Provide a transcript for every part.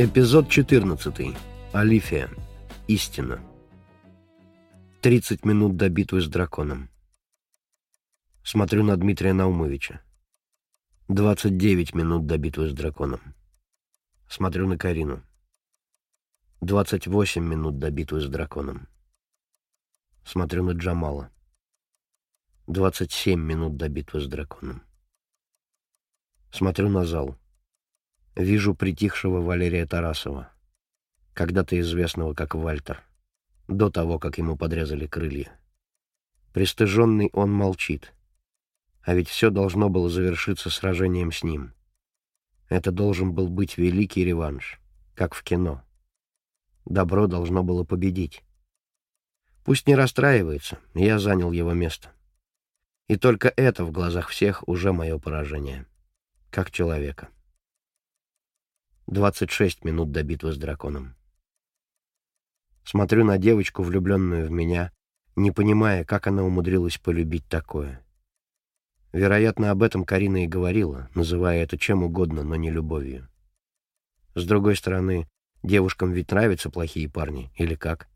Эпизод 14. Алифия. Истина. 30 минут до битвы с драконом. Смотрю на Дмитрия Наумовича. 29 минут до битвы с драконом. Смотрю на Карину. 28 минут до битвы с драконом. Смотрю на Джамала. 27 минут до битвы с драконом. Смотрю на зал. Вижу притихшего Валерия Тарасова, когда-то известного как Вальтер, до того, как ему подрезали крылья. Пристыженный он молчит, а ведь все должно было завершиться сражением с ним. Это должен был быть великий реванш, как в кино. Добро должно было победить. Пусть не расстраивается, я занял его место. И только это в глазах всех уже мое поражение. Как человека. 26 минут до битвы с драконом. Смотрю на девочку, влюбленную в меня, не понимая, как она умудрилась полюбить такое. Вероятно, об этом Карина и говорила, называя это чем угодно, но не любовью. С другой стороны, девушкам ведь нравятся плохие парни, или как?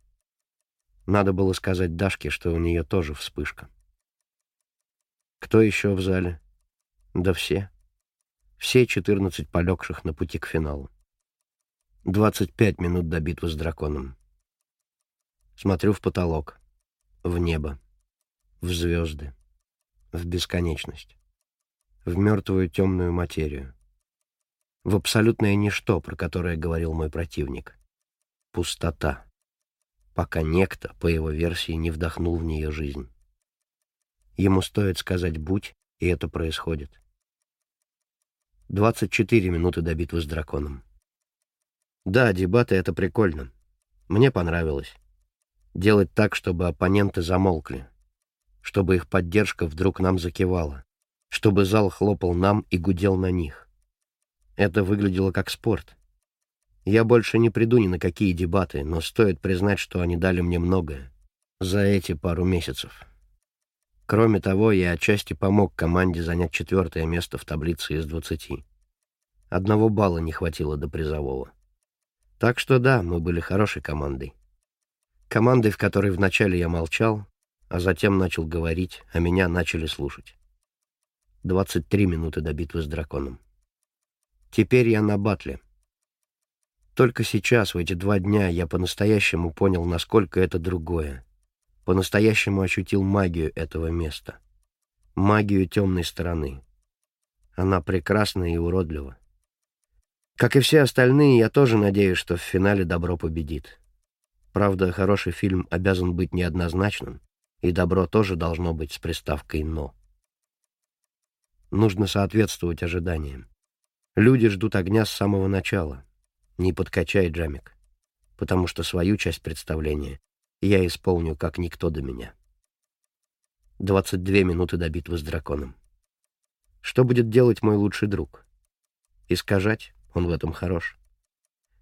Надо было сказать Дашке, что у нее тоже вспышка. Кто еще в зале? Да все. Все 14 полегших на пути к финалу. 25 минут до битвы с драконом. Смотрю в потолок, в небо, в звезды, в бесконечность, в мертвую темную материю, в абсолютное ничто, про которое говорил мой противник. Пустота, пока некто, по его версии, не вдохнул в нее жизнь. Ему стоит сказать «будь», и это происходит. 24 минуты до битвы с драконом. Да, дебаты — это прикольно. Мне понравилось. Делать так, чтобы оппоненты замолкли. Чтобы их поддержка вдруг нам закивала. Чтобы зал хлопал нам и гудел на них. Это выглядело как спорт. Я больше не приду ни на какие дебаты, но стоит признать, что они дали мне многое за эти пару месяцев. Кроме того, я отчасти помог команде занять четвертое место в таблице из двадцати. Одного балла не хватило до призового. Так что да, мы были хорошей командой. Командой, в которой вначале я молчал, а затем начал говорить, а меня начали слушать. 23 минуты до битвы с драконом. Теперь я на батле. Только сейчас, в эти два дня, я по-настоящему понял, насколько это другое по-настоящему ощутил магию этого места. Магию темной стороны. Она прекрасна и уродлива. Как и все остальные, я тоже надеюсь, что в финале добро победит. Правда, хороший фильм обязан быть неоднозначным, и добро тоже должно быть с приставкой «но». Нужно соответствовать ожиданиям. Люди ждут огня с самого начала. Не подкачай, Джамик, потому что свою часть представления я исполню, как никто до меня. 22 минуты до битвы с драконом. Что будет делать мой лучший друг? Искажать? Он в этом хорош.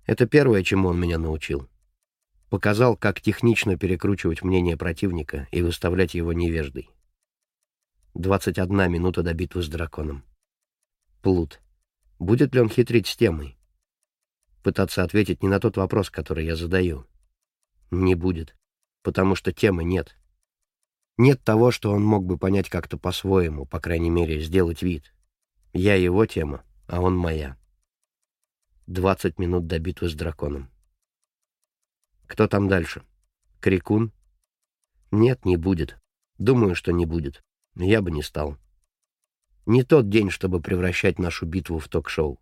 Это первое, чему он меня научил. Показал, как технично перекручивать мнение противника и выставлять его невеждой. 21 минута до битвы с драконом. Плут. Будет ли он хитрить с темой? Пытаться ответить не на тот вопрос, который я задаю. Не будет потому что темы нет. Нет того, что он мог бы понять как-то по-своему, по крайней мере, сделать вид. Я его тема, а он моя. Двадцать минут до битвы с драконом. Кто там дальше? Крикун? Нет, не будет. Думаю, что не будет. Я бы не стал. Не тот день, чтобы превращать нашу битву в ток-шоу.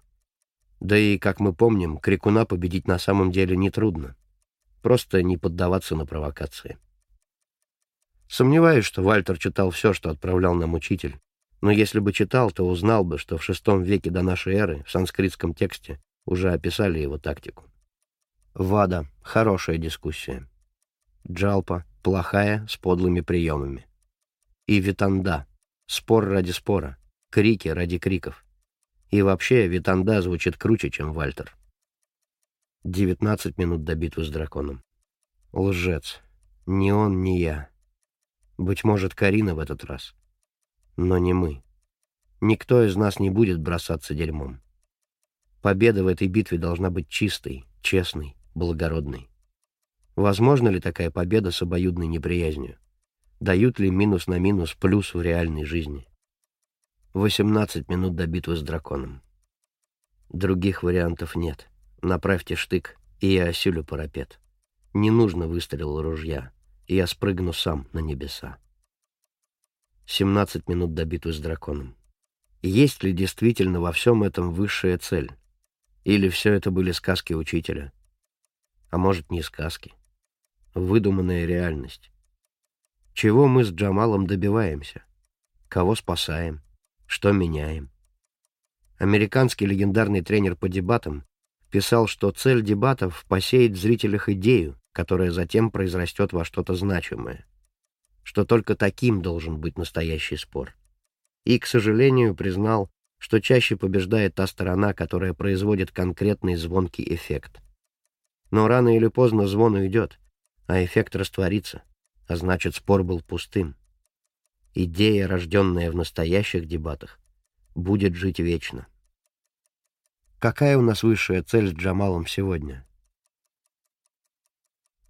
Да и, как мы помним, Крикуна победить на самом деле нетрудно. Просто не поддаваться на провокации. Сомневаюсь, что Вальтер читал все, что отправлял нам учитель, но если бы читал, то узнал бы, что в VI веке до нашей эры в санскритском тексте уже описали его тактику. Вада — хорошая дискуссия. Джалпа — плохая, с подлыми приемами. И Витанда — спор ради спора, крики ради криков. И вообще Витанда звучит круче, чем Вальтер. 19 минут до битвы с драконом. Лжец. Ни он, ни я. Быть может, Карина в этот раз. Но не мы. Никто из нас не будет бросаться дерьмом. Победа в этой битве должна быть чистой, честной, благородной. Возможно ли такая победа с обоюдной неприязнью? Дают ли минус на минус плюс в реальной жизни? 18 минут до битвы с драконом. Других вариантов нет. Направьте штык, и я осилю парапет. Не нужно выстрел ружья, и я спрыгну сам на небеса. 17 минут до битвы с драконом. Есть ли действительно во всем этом высшая цель? Или все это были сказки учителя? А может, не сказки? Выдуманная реальность. Чего мы с Джамалом добиваемся? Кого спасаем? Что меняем? Американский легендарный тренер по дебатам писал, что цель дебатов — посеять в зрителях идею, которая затем произрастет во что-то значимое. Что только таким должен быть настоящий спор и, к сожалению, признал, что чаще побеждает та сторона, которая производит конкретный звонкий эффект. Но рано или поздно звон уйдет, а эффект растворится, а значит, спор был пустым. Идея, рожденная в настоящих дебатах, будет жить вечно. Какая у нас высшая цель с Джамалом сегодня?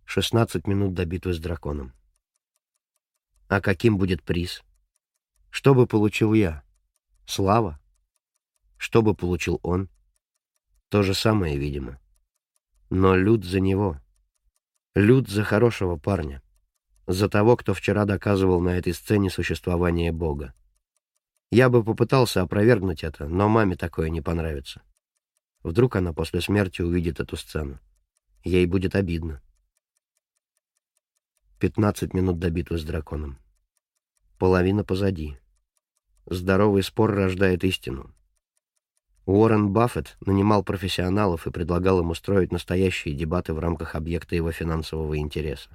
16 минут до битвы с драконом. А каким будет приз? Что бы получил я? Слава? Что бы получил он? То же самое, видимо. Но Люд за него. Люд за хорошего парня. За того, кто вчера доказывал на этой сцене существование Бога. Я бы попытался опровергнуть это, но маме такое не понравится. Вдруг она после смерти увидит эту сцену. Ей будет обидно. Пятнадцать минут до битвы с драконом. Половина позади. Здоровый спор рождает истину. Уоррен Баффет нанимал профессионалов и предлагал им устроить настоящие дебаты в рамках объекта его финансового интереса.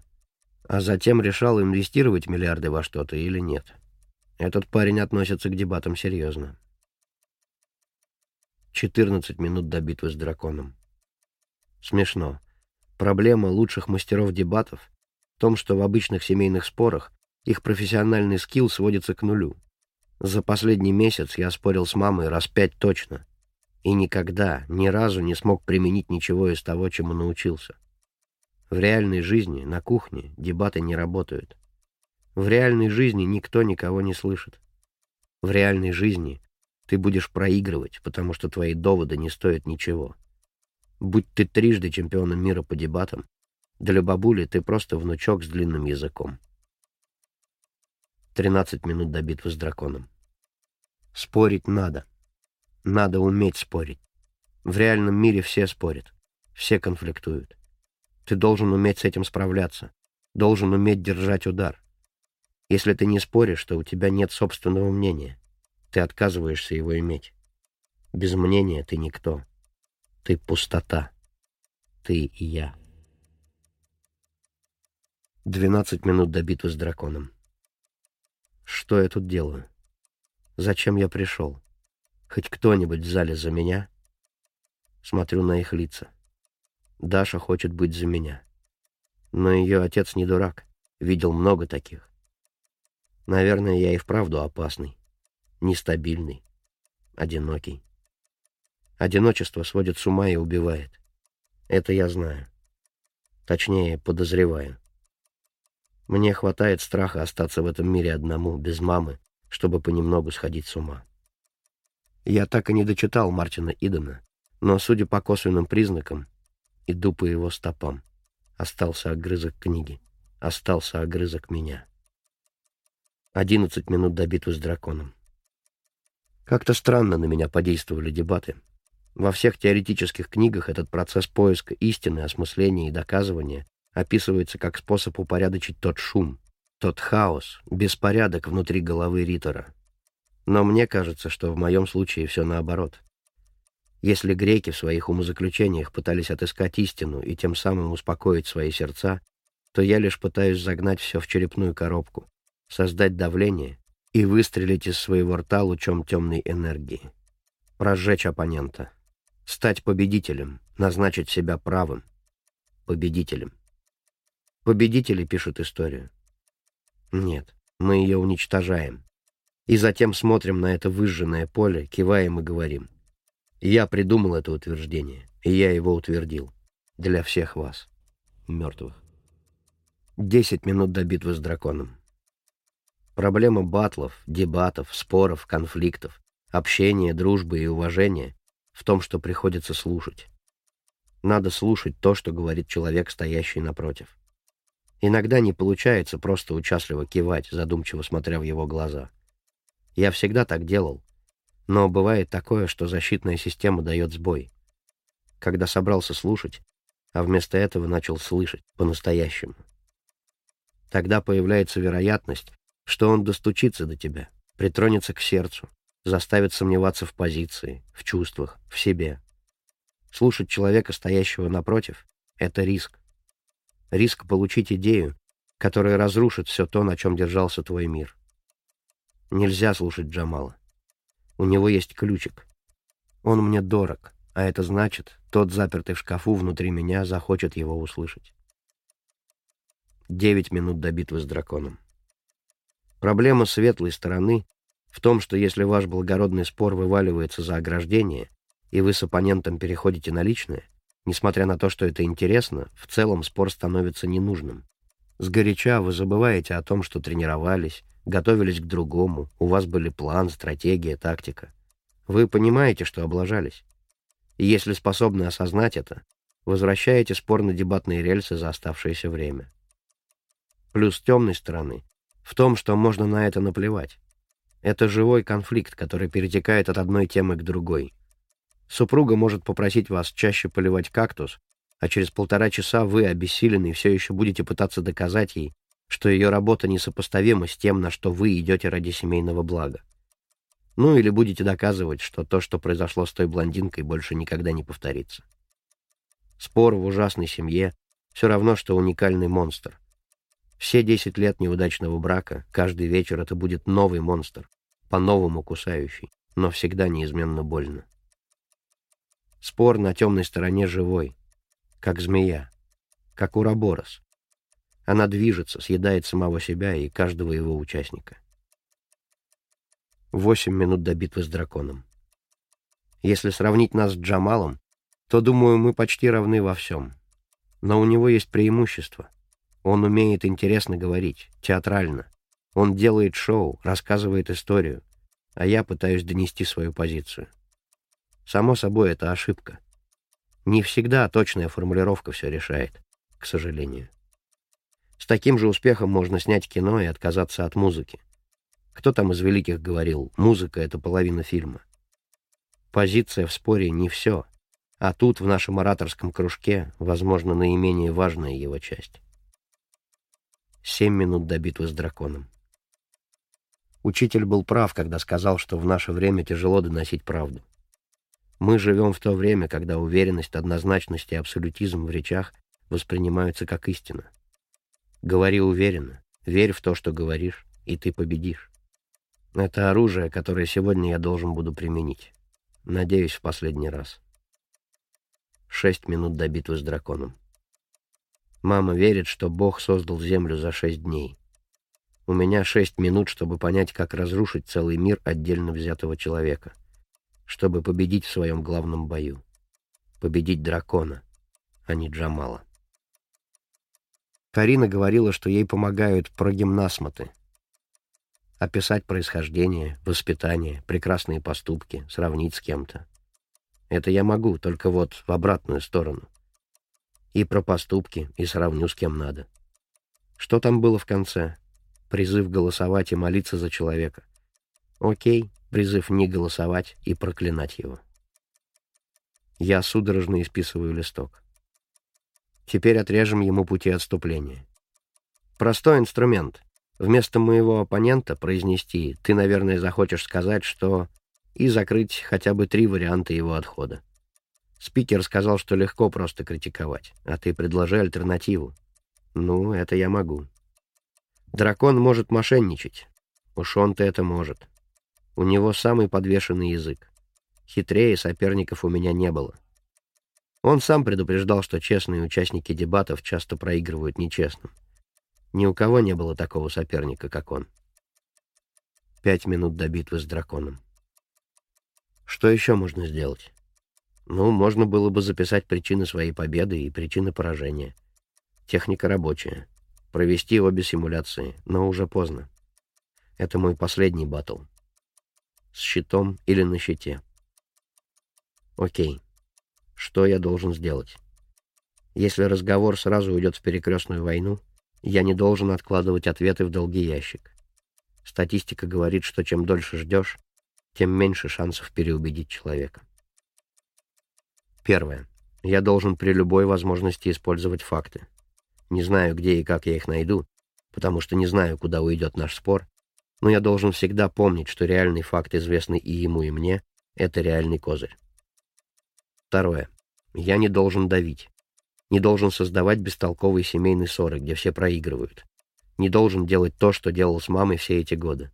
А затем решал, инвестировать миллиарды во что-то или нет. Этот парень относится к дебатам серьезно. 14 минут до битвы с драконом. Смешно. Проблема лучших мастеров дебатов в том, что в обычных семейных спорах их профессиональный скилл сводится к нулю. За последний месяц я спорил с мамой раз пять точно. И никогда, ни разу не смог применить ничего из того, чему научился. В реальной жизни, на кухне, дебаты не работают. В реальной жизни никто никого не слышит. В реальной жизни ты будешь проигрывать, потому что твои доводы не стоят ничего. Будь ты трижды чемпионом мира по дебатам, для бабули ты просто внучок с длинным языком. 13 минут до битвы с драконом. Спорить надо. Надо уметь спорить. В реальном мире все спорят. Все конфликтуют. Ты должен уметь с этим справляться. Должен уметь держать удар. Если ты не споришь, то у тебя нет собственного мнения. Ты отказываешься его иметь. Без мнения ты никто. Ты пустота. Ты и я. 12 минут до битвы с драконом. Что я тут делаю? Зачем я пришел? Хоть кто-нибудь в зале за меня? Смотрю на их лица. Даша хочет быть за меня. Но ее отец не дурак. Видел много таких. Наверное, я и вправду опасный. Нестабильный. Одинокий. Одиночество сводит с ума и убивает. Это я знаю. Точнее, подозреваю. Мне хватает страха остаться в этом мире одному, без мамы, чтобы понемногу сходить с ума. Я так и не дочитал Мартина Идена, но, судя по косвенным признакам, иду по его стопам. Остался огрызок книги, остался огрызок меня. Одиннадцать минут до битвы с драконом. Как-то странно на меня подействовали дебаты. Во всех теоретических книгах этот процесс поиска истины, осмысления и доказывания описывается как способ упорядочить тот шум, тот хаос, беспорядок внутри головы Ритора. Но мне кажется, что в моем случае все наоборот. Если греки в своих умозаключениях пытались отыскать истину и тем самым успокоить свои сердца, то я лишь пытаюсь загнать все в черепную коробку, создать давление и выстрелить из своего рта лучом темной энергии. Прожечь оппонента. Стать победителем, назначить себя правым. Победителем. Победители пишут историю. Нет, мы ее уничтожаем. И затем смотрим на это выжженное поле, киваем и говорим. Я придумал это утверждение, и я его утвердил. Для всех вас, мертвых. Десять минут до битвы с драконом. Проблема батлов, дебатов, споров, конфликтов, общения, дружбы и уважения в том, что приходится слушать. Надо слушать то, что говорит человек, стоящий напротив. Иногда не получается просто участливо кивать, задумчиво смотря в его глаза. Я всегда так делал, но бывает такое, что защитная система дает сбой. Когда собрался слушать, а вместо этого начал слышать по-настоящему. Тогда появляется вероятность, что он достучится до тебя, притронется к сердцу, заставит сомневаться в позиции, в чувствах, в себе. Слушать человека, стоящего напротив, — это риск. Риск получить идею, которая разрушит все то, на чем держался твой мир. Нельзя слушать Джамала. У него есть ключик. Он мне дорог, а это значит, тот, запертый в шкафу внутри меня, захочет его услышать. Девять минут до битвы с драконом. Проблема светлой стороны в том, что если ваш благородный спор вываливается за ограждение, и вы с оппонентом переходите на личное, несмотря на то, что это интересно, в целом спор становится ненужным. Сгоряча вы забываете о том, что тренировались, готовились к другому, у вас были план, стратегия, тактика. Вы понимаете, что облажались. И если способны осознать это, возвращаете спор на дебатные рельсы за оставшееся время. Плюс темной стороны в том, что можно на это наплевать. Это живой конфликт, который перетекает от одной темы к другой. Супруга может попросить вас чаще поливать кактус, а через полтора часа вы, обессиленный, все еще будете пытаться доказать ей, что ее работа несопоставима с тем, на что вы идете ради семейного блага. Ну или будете доказывать, что то, что произошло с той блондинкой, больше никогда не повторится. Спор в ужасной семье — все равно, что уникальный монстр. Все десять лет неудачного брака, каждый вечер это будет новый монстр, по-новому кусающий, но всегда неизменно больно. Спор на темной стороне живой, как змея, как ураборос, она движется, съедает самого себя и каждого его участника. Восемь минут до битвы с драконом. Если сравнить нас с Джамалом, то, думаю, мы почти равны во всем. Но у него есть преимущество. Он умеет интересно говорить, театрально. Он делает шоу, рассказывает историю, а я пытаюсь донести свою позицию. Само собой, это ошибка. Не всегда точная формулировка все решает, к сожалению. С таким же успехом можно снять кино и отказаться от музыки. Кто там из великих говорил, музыка — это половина фильма. Позиция в споре не все, а тут, в нашем ораторском кружке, возможно, наименее важная его часть. Семь минут до битвы с драконом. Учитель был прав, когда сказал, что в наше время тяжело доносить правду. Мы живем в то время, когда уверенность, однозначность и абсолютизм в речах воспринимаются как истина. Говори уверенно, верь в то, что говоришь, и ты победишь. Это оружие, которое сегодня я должен буду применить. Надеюсь, в последний раз. Шесть минут до битвы с драконом. Мама верит, что Бог создал Землю за шесть дней. У меня шесть минут, чтобы понять, как разрушить целый мир отдельно взятого человека. Чтобы победить в своем главном бою. Победить дракона, а не Джамала. Карина говорила, что ей помогают прогимнасматы. Описать происхождение, воспитание, прекрасные поступки, сравнить с кем-то. Это я могу, только вот в обратную сторону. И про поступки, и сравню с кем надо. Что там было в конце? Призыв голосовать и молиться за человека. Окей, призыв не голосовать и проклинать его. Я судорожно исписываю листок. Теперь отрежем ему пути отступления. Простой инструмент. Вместо моего оппонента произнести «ты, наверное, захочешь сказать, что...» и закрыть хотя бы три варианта его отхода. Спикер сказал, что легко просто критиковать, а ты предложи альтернативу. Ну, это я могу. Дракон может мошенничать. Уж он-то это может. У него самый подвешенный язык. Хитрее соперников у меня не было. Он сам предупреждал, что честные участники дебатов часто проигрывают нечестным. Ни у кого не было такого соперника, как он. Пять минут до битвы с драконом. Что еще можно сделать? Ну, можно было бы записать причины своей победы и причины поражения. Техника рабочая. Провести обе симуляции, но уже поздно. Это мой последний батл. С щитом или на щите. Окей. Что я должен сделать? Если разговор сразу уйдет в перекрестную войну, я не должен откладывать ответы в долгий ящик. Статистика говорит, что чем дольше ждешь, тем меньше шансов переубедить человека. Первое. Я должен при любой возможности использовать факты. Не знаю, где и как я их найду, потому что не знаю, куда уйдет наш спор, но я должен всегда помнить, что реальный факт, известный и ему, и мне, — это реальный козырь. Второе. Я не должен давить. Не должен создавать бестолковые семейные ссоры, где все проигрывают. Не должен делать то, что делал с мамой все эти годы.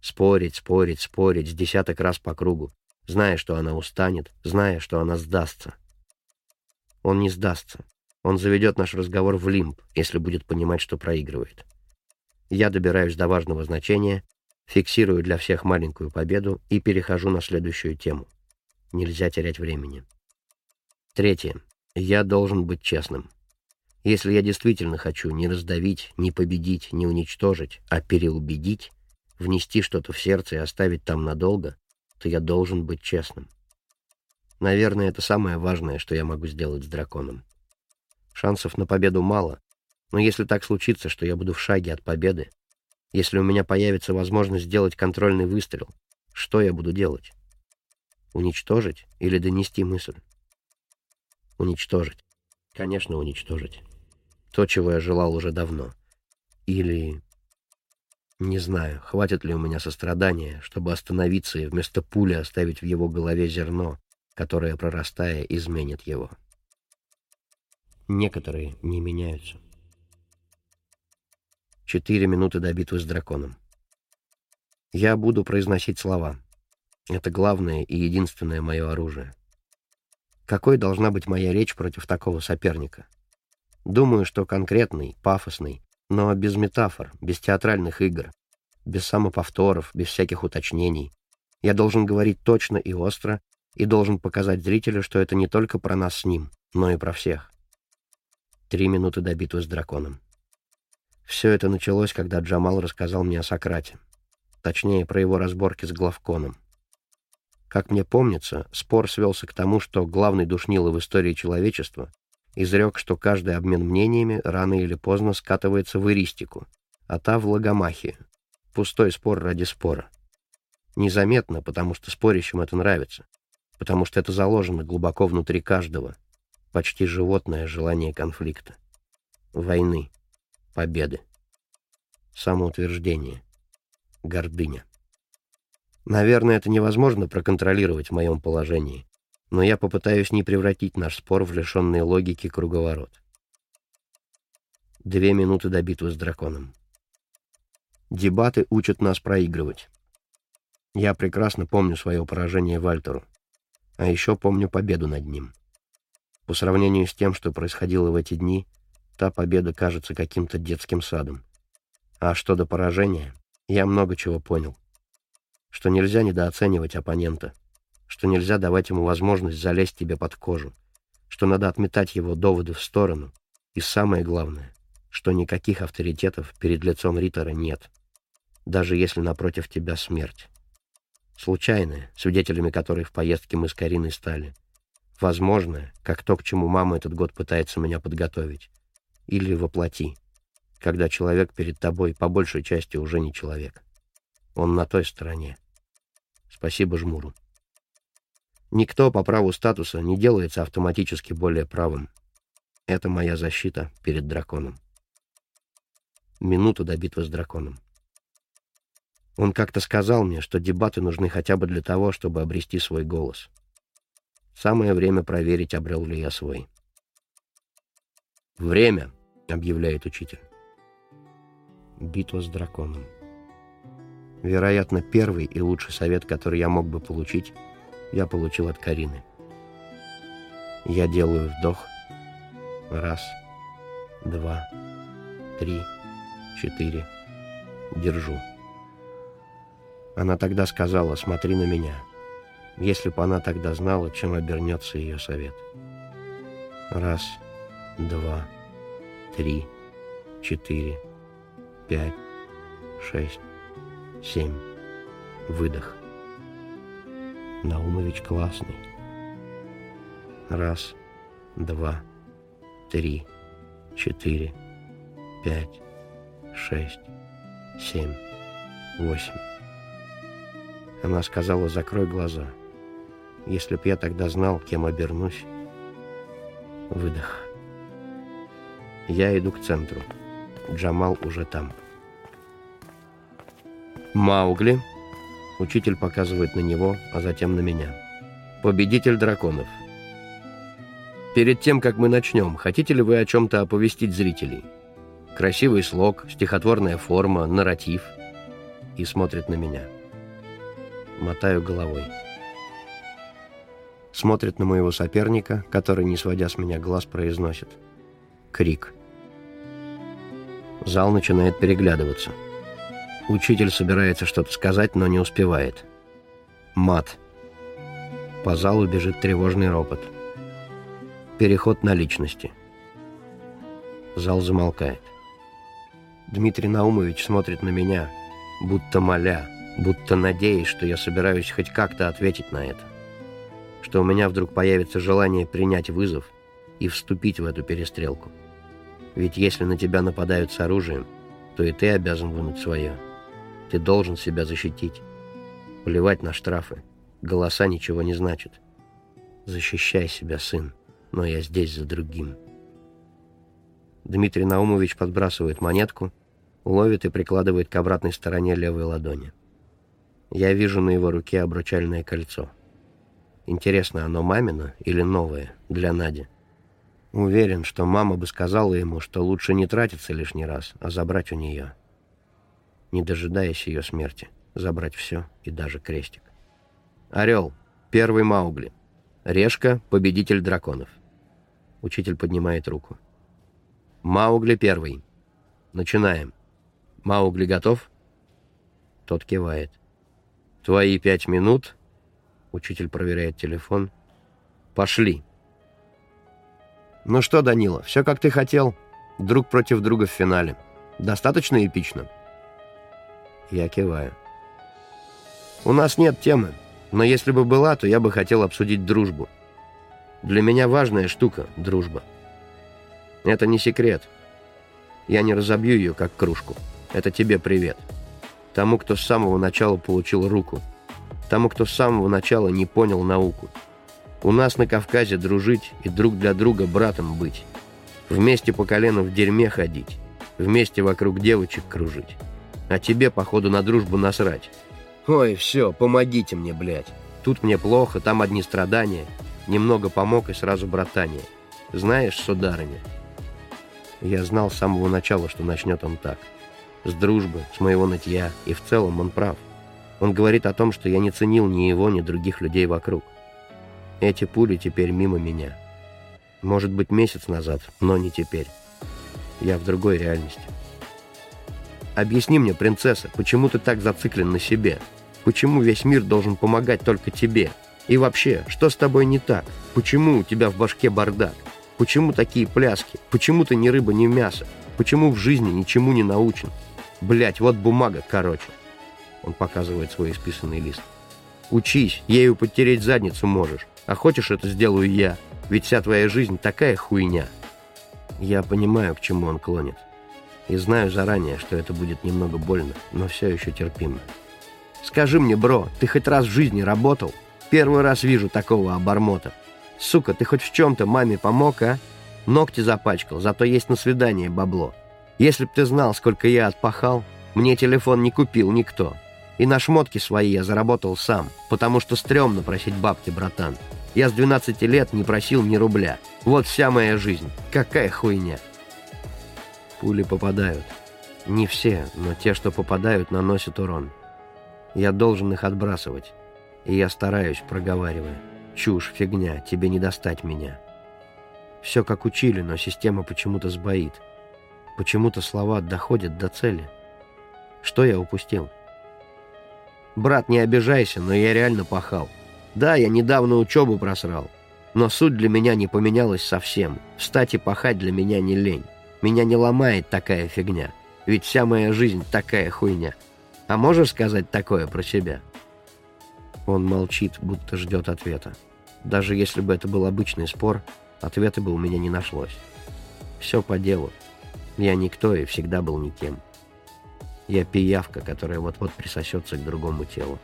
Спорить, спорить, спорить, с десяток раз по кругу, зная, что она устанет, зная, что она сдастся. Он не сдастся. Он заведет наш разговор в лимб, если будет понимать, что проигрывает. Я добираюсь до важного значения, фиксирую для всех маленькую победу и перехожу на следующую тему. Нельзя терять времени. Третье. Я должен быть честным. Если я действительно хочу не раздавить, не победить, не уничтожить, а переубедить, внести что-то в сердце и оставить там надолго, то я должен быть честным. Наверное, это самое важное, что я могу сделать с драконом. Шансов на победу мало, но если так случится, что я буду в шаге от победы, если у меня появится возможность сделать контрольный выстрел, что я буду делать? Уничтожить или донести мысль? Уничтожить. Конечно, уничтожить. То, чего я желал уже давно. Или... Не знаю, хватит ли у меня сострадания, чтобы остановиться и вместо пули оставить в его голове зерно, которое, прорастая, изменит его. Некоторые не меняются. Четыре минуты до битвы с драконом. Я буду произносить слова. Это главное и единственное мое оружие. Какой должна быть моя речь против такого соперника? Думаю, что конкретный, пафосный, но без метафор, без театральных игр, без самоповторов, без всяких уточнений. Я должен говорить точно и остро, и должен показать зрителю, что это не только про нас с ним, но и про всех. Три минуты до битвы с драконом. Все это началось, когда Джамал рассказал мне о Сократе. Точнее, про его разборки с главконом. Как мне помнится, спор свелся к тому, что главный душнило в истории человечества изрек, что каждый обмен мнениями рано или поздно скатывается в эристику, а та в логомахию. Пустой спор ради спора. Незаметно, потому что спорящим это нравится, потому что это заложено глубоко внутри каждого, почти животное желание конфликта, войны, победы, самоутверждение, гордыня. Наверное, это невозможно проконтролировать в моем положении, но я попытаюсь не превратить наш спор в лишенный логики круговорот. Две минуты до битвы с драконом. Дебаты учат нас проигрывать. Я прекрасно помню свое поражение Вальтеру, а еще помню победу над ним. По сравнению с тем, что происходило в эти дни, та победа кажется каким-то детским садом. А что до поражения, я много чего понял что нельзя недооценивать оппонента, что нельзя давать ему возможность залезть тебе под кожу, что надо отметать его доводы в сторону, и самое главное, что никаких авторитетов перед лицом Риттера нет, даже если напротив тебя смерть. Случайная, свидетелями которой в поездке мы с Кариной стали. Возможное, как то, к чему мама этот год пытается меня подготовить. Или воплоти, когда человек перед тобой по большей части уже не человек. Он на той стороне. Спасибо жмуру. Никто по праву статуса не делается автоматически более правым. Это моя защита перед драконом. Минута до битвы с драконом. Он как-то сказал мне, что дебаты нужны хотя бы для того, чтобы обрести свой голос. Самое время проверить, обрел ли я свой. «Время!» — объявляет учитель. Битва с драконом. Вероятно, первый и лучший совет, который я мог бы получить, я получил от Карины. Я делаю вдох. Раз, два, три, четыре. Держу. Она тогда сказала, смотри на меня. Если бы она тогда знала, чем обернется ее совет. Раз, два, три, четыре, пять, шесть, семь. Выдох. Наумович классный. Раз, два, три, четыре, пять, шесть, семь, восемь. Она сказала, закрой глаза. Если б я тогда знал, кем обернусь. Выдох. Я иду к центру. Джамал уже там. Маугли. Учитель показывает на него, а затем на меня. Победитель драконов. Перед тем, как мы начнем, хотите ли вы о чем-то оповестить зрителей? Красивый слог, стихотворная форма, нарратив. И смотрит на меня. Мотаю головой. Смотрит на моего соперника, который, не сводя с меня глаз, произносит. Крик. Зал начинает переглядываться. Учитель собирается что-то сказать, но не успевает. Мат. По залу бежит тревожный ропот. Переход на личности. Зал замолкает. Дмитрий Наумович смотрит на меня, будто моля, будто надеясь, что я собираюсь хоть как-то ответить на это. Что у меня вдруг появится желание принять вызов и вступить в эту перестрелку. Ведь если на тебя нападают с оружием, то и ты обязан вынуть свое. Ты должен себя защитить. Плевать на штрафы. Голоса ничего не значат. Защищай себя, сын, но я здесь за другим. Дмитрий Наумович подбрасывает монетку, ловит и прикладывает к обратной стороне левой ладони. Я вижу на его руке обручальное кольцо. Интересно, оно мамино или новое для Нади? Уверен, что мама бы сказала ему, что лучше не тратиться лишний раз, а забрать у нее. Не дожидаясь ее смерти, забрать все и даже крестик. Орел, первый Маугли. Решка, победитель драконов. Учитель поднимает руку. Маугли первый. Начинаем. Маугли готов? Тот кивает. Твои пять минут. Учитель проверяет телефон. Пошли. «Ну что, Данила, все как ты хотел. Друг против друга в финале. Достаточно эпично?» Я киваю. «У нас нет темы, но если бы была, то я бы хотел обсудить дружбу. Для меня важная штука — дружба. Это не секрет. Я не разобью ее, как кружку. Это тебе привет. Тому, кто с самого начала получил руку. Тому, кто с самого начала не понял науку. У нас на Кавказе дружить и друг для друга братом быть. Вместе по колено в дерьме ходить. Вместе вокруг девочек кружить. А тебе, походу, на дружбу насрать. Ой, все, помогите мне, блядь. Тут мне плохо, там одни страдания. Немного помог и сразу братание. Знаешь, сударыня? Я знал с самого начала, что начнет он так. С дружбы, с моего нытья, и в целом он прав. Он говорит о том, что я не ценил ни его, ни других людей вокруг. Эти пули теперь мимо меня. Может быть, месяц назад, но не теперь. Я в другой реальности. Объясни мне, принцесса, почему ты так зациклен на себе? Почему весь мир должен помогать только тебе? И вообще, что с тобой не так? Почему у тебя в башке бардак? Почему такие пляски? Почему ты ни рыба, ни мясо? Почему в жизни ничему не научен? Блять, вот бумага, короче. Он показывает свой исписанный лист. Учись, ею подтереть задницу можешь. А хочешь, это сделаю я. Ведь вся твоя жизнь такая хуйня. Я понимаю, к чему он клонит. И знаю заранее, что это будет немного больно, но все еще терпимо. Скажи мне, бро, ты хоть раз в жизни работал? Первый раз вижу такого обормота. Сука, ты хоть в чем-то маме помог, а? Ногти запачкал, зато есть на свидание бабло. Если б ты знал, сколько я отпахал, мне телефон не купил никто. И на шмотки свои я заработал сам, потому что стрёмно просить бабки, братан. Я с 12 лет не просил ни рубля. Вот вся моя жизнь. Какая хуйня. Пули попадают. Не все, но те, что попадают, наносят урон. Я должен их отбрасывать. И я стараюсь, проговаривая. Чушь, фигня, тебе не достать меня. Все как учили, но система почему-то сбоит. Почему-то слова доходят до цели. Что я упустил? Брат, не обижайся, но я реально пахал. Да, я недавно учебу просрал, но суть для меня не поменялась совсем. Встать и пахать для меня не лень. Меня не ломает такая фигня, ведь вся моя жизнь такая хуйня. А можешь сказать такое про себя?» Он молчит, будто ждет ответа. Даже если бы это был обычный спор, ответа бы у меня не нашлось. Все по делу. Я никто и всегда был никем. Я пиявка, которая вот-вот присосется к другому телу.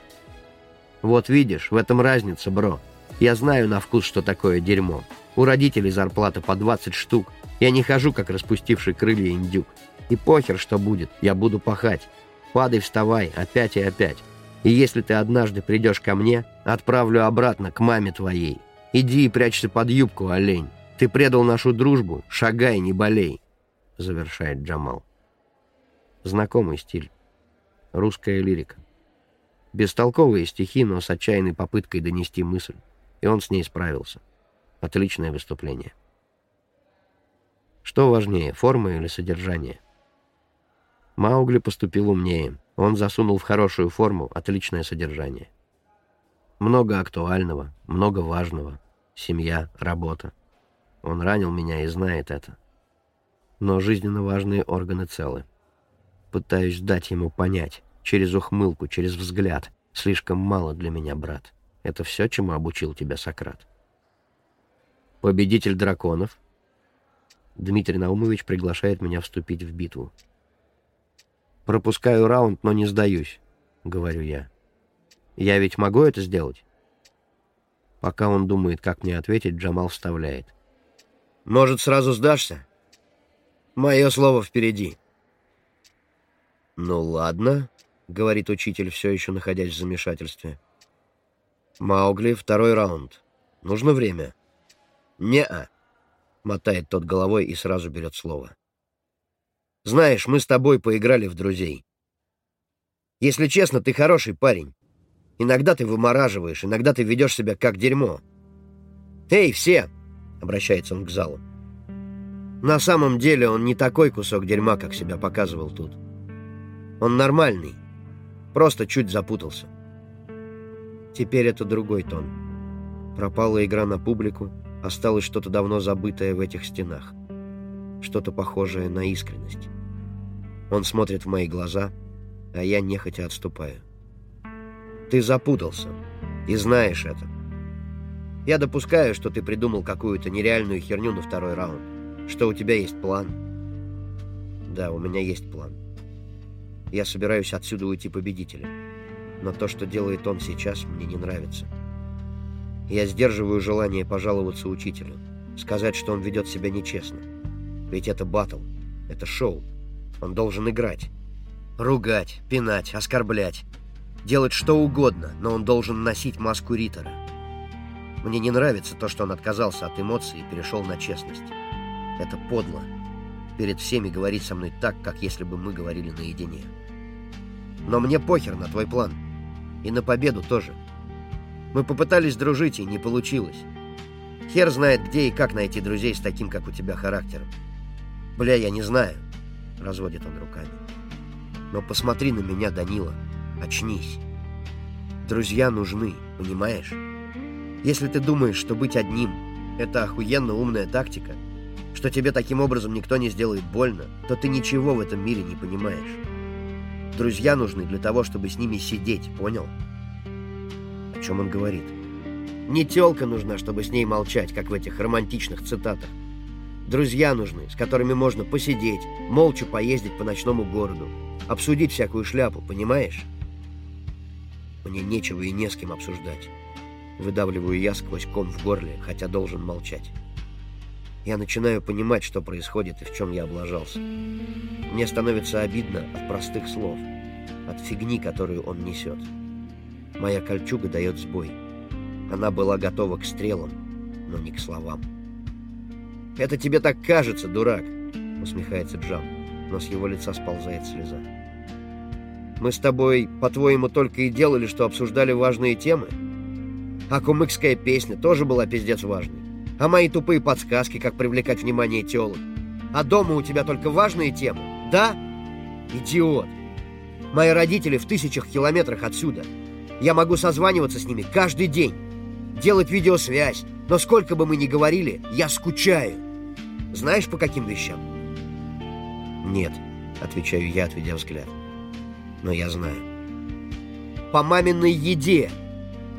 Вот видишь, в этом разница, бро. Я знаю на вкус, что такое дерьмо. У родителей зарплата по 20 штук. Я не хожу, как распустивший крылья индюк. И похер, что будет, я буду пахать. Падай, вставай, опять и опять. И если ты однажды придешь ко мне, отправлю обратно к маме твоей. Иди и прячься под юбку, олень. Ты предал нашу дружбу, шагай, не болей», — завершает Джамал. Знакомый стиль. Русская лирика. Бестолковые стихи, но с отчаянной попыткой донести мысль. И он с ней справился. Отличное выступление. Что важнее, форма или содержание? Маугли поступил умнее. Он засунул в хорошую форму отличное содержание. Много актуального, много важного. Семья, работа. Он ранил меня и знает это. Но жизненно важные органы целы. Пытаюсь дать ему понять. Через ухмылку, через взгляд. Слишком мало для меня, брат. Это все, чему обучил тебя Сократ. Победитель драконов. Дмитрий Наумович приглашает меня вступить в битву. «Пропускаю раунд, но не сдаюсь», — говорю я. «Я ведь могу это сделать?» Пока он думает, как мне ответить, Джамал вставляет. «Может, сразу сдашься? Мое слово впереди». «Ну ладно», — говорит учитель, все еще находясь в замешательстве. «Маугли, второй раунд. Нужно время». «Не-а», — мотает тот головой и сразу берет слово. Знаешь, мы с тобой поиграли в друзей. Если честно, ты хороший парень. Иногда ты вымораживаешь, иногда ты ведешь себя как дерьмо. «Эй, все!» — обращается он к залу. На самом деле он не такой кусок дерьма, как себя показывал тут. Он нормальный, просто чуть запутался. Теперь это другой тон. Пропала игра на публику, осталось что-то давно забытое в этих стенах что-то похожее на искренность. Он смотрит в мои глаза, а я нехотя отступаю. Ты запутался, и знаешь это. Я допускаю, что ты придумал какую-то нереальную херню на второй раунд, что у тебя есть план. Да, у меня есть план. Я собираюсь отсюда уйти победителем. Но то, что делает он сейчас, мне не нравится. Я сдерживаю желание пожаловаться учителю, сказать, что он ведет себя нечестно. Ведь это батл, это шоу. Он должен играть. Ругать, пинать, оскорблять. Делать что угодно, но он должен носить маску Риттера. Мне не нравится то, что он отказался от эмоций и перешел на честность. Это подло. Перед всеми говорить со мной так, как если бы мы говорили наедине. Но мне похер на твой план. И на победу тоже. Мы попытались дружить, и не получилось. Хер знает, где и как найти друзей с таким, как у тебя, характером. «Бля, я не знаю», — разводит он руками. «Но посмотри на меня, Данила. Очнись. Друзья нужны, понимаешь? Если ты думаешь, что быть одним — это охуенно умная тактика, что тебе таким образом никто не сделает больно, то ты ничего в этом мире не понимаешь. Друзья нужны для того, чтобы с ними сидеть, понял? О чем он говорит? Не тёлка нужна, чтобы с ней молчать, как в этих романтичных цитатах. Друзья нужны, с которыми можно посидеть, молча поездить по ночному городу, обсудить всякую шляпу, понимаешь? Мне нечего и не с кем обсуждать. Выдавливаю я сквозь ком в горле, хотя должен молчать. Я начинаю понимать, что происходит и в чем я облажался. Мне становится обидно от простых слов, от фигни, которую он несет. Моя кольчуга дает сбой. Она была готова к стрелам, но не к словам. «Это тебе так кажется, дурак!» — усмехается Джам, но с его лица сползает слеза. «Мы с тобой, по-твоему, только и делали, что обсуждали важные темы? А кумыкская песня тоже была пиздец важной. А мои тупые подсказки, как привлекать внимание телок. А дома у тебя только важные темы, да? Идиот! Мои родители в тысячах километрах отсюда. Я могу созваниваться с ними каждый день. делать видеосвязь, но сколько бы мы ни говорили, я скучаю. Знаешь, по каким вещам? Нет, отвечаю я, отведя взгляд. Но я знаю. По маминой еде.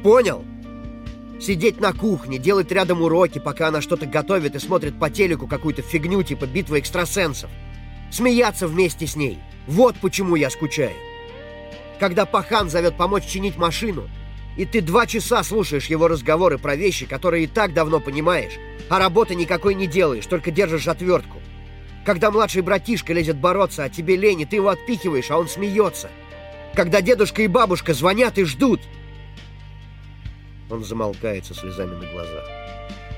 Понял? Сидеть на кухне, делать рядом уроки, пока она что-то готовит и смотрит по телеку какую-то фигню типа битвы экстрасенсов. Смеяться вместе с ней. Вот почему я скучаю. Когда пахан зовет помочь чинить машину, и ты два часа слушаешь его разговоры про вещи, которые и так давно понимаешь, а работы никакой не делаешь, только держишь отвертку. Когда младший братишка лезет бороться, а тебе лень, и ты его отпихиваешь, а он смеется. Когда дедушка и бабушка звонят и ждут, он замолкает со слезами на глазах.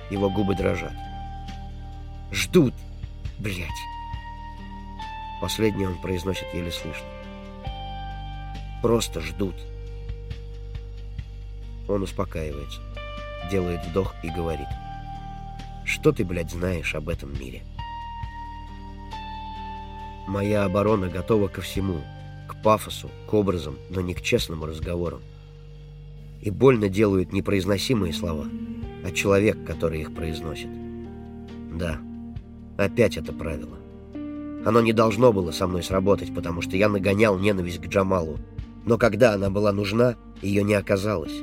Его губы дрожат. «Ждут! Блять!» Последнее он произносит еле слышно. «Просто ждут!» Он успокаивается, делает вдох и говорит. «Что ты, блядь, знаешь об этом мире?» Моя оборона готова ко всему, к пафосу, к образам, но не к честному разговору и больно делают непроизносимые слова, а человек, который их произносит. Да, опять это правило. Оно не должно было со мной сработать, потому что я нагонял ненависть к Джамалу, но когда она была нужна, ее не оказалось.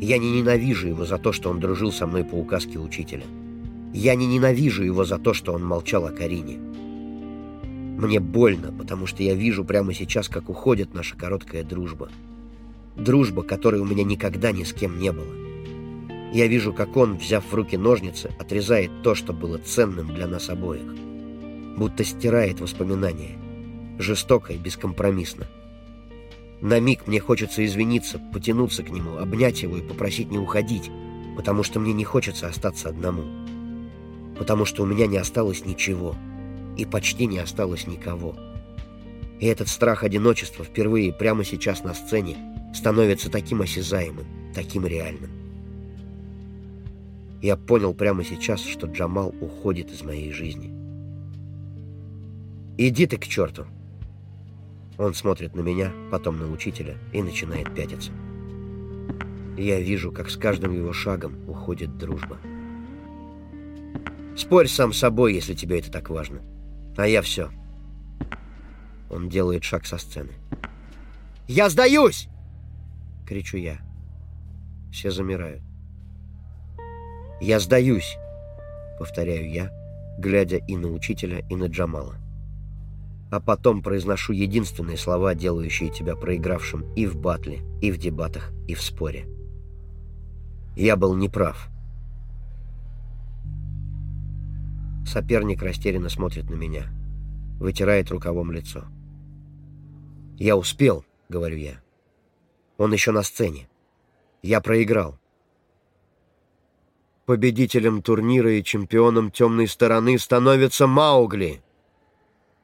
Я не ненавижу его за то, что он дружил со мной по указке учителя. Я не ненавижу его за то, что он молчал о Карине. Мне больно, потому что я вижу прямо сейчас, как уходит наша короткая дружба. Дружба, которой у меня никогда ни с кем не было. Я вижу, как он, взяв в руки ножницы, отрезает то, что было ценным для нас обоих. Будто стирает воспоминания. Жестоко и бескомпромиссно. На миг мне хочется извиниться, потянуться к нему, обнять его и попросить не уходить, потому что мне не хочется остаться одному. Потому что у меня не осталось ничего, и почти не осталось никого. И этот страх одиночества впервые прямо сейчас на сцене становится таким осязаемым, таким реальным. Я понял прямо сейчас, что Джамал уходит из моей жизни. «Иди ты к черту!» Он смотрит на меня, потом на учителя и начинает пятиться. Я вижу, как с каждым его шагом уходит дружба. «Спорь сам с собой, если тебе это так важно. А я все». Он делает шаг со сцены. «Я сдаюсь!» — кричу я. Все замирают. «Я сдаюсь!» — повторяю я, глядя и на учителя, и на Джамала. А потом произношу единственные слова, делающие тебя проигравшим и в батле, и в дебатах, и в споре. Я был неправ. Соперник растерянно смотрит на меня, вытирает рукавом лицо. «Я успел», — говорю я. Он еще на сцене. Я проиграл. Победителем турнира и чемпионом темной стороны становится Маугли,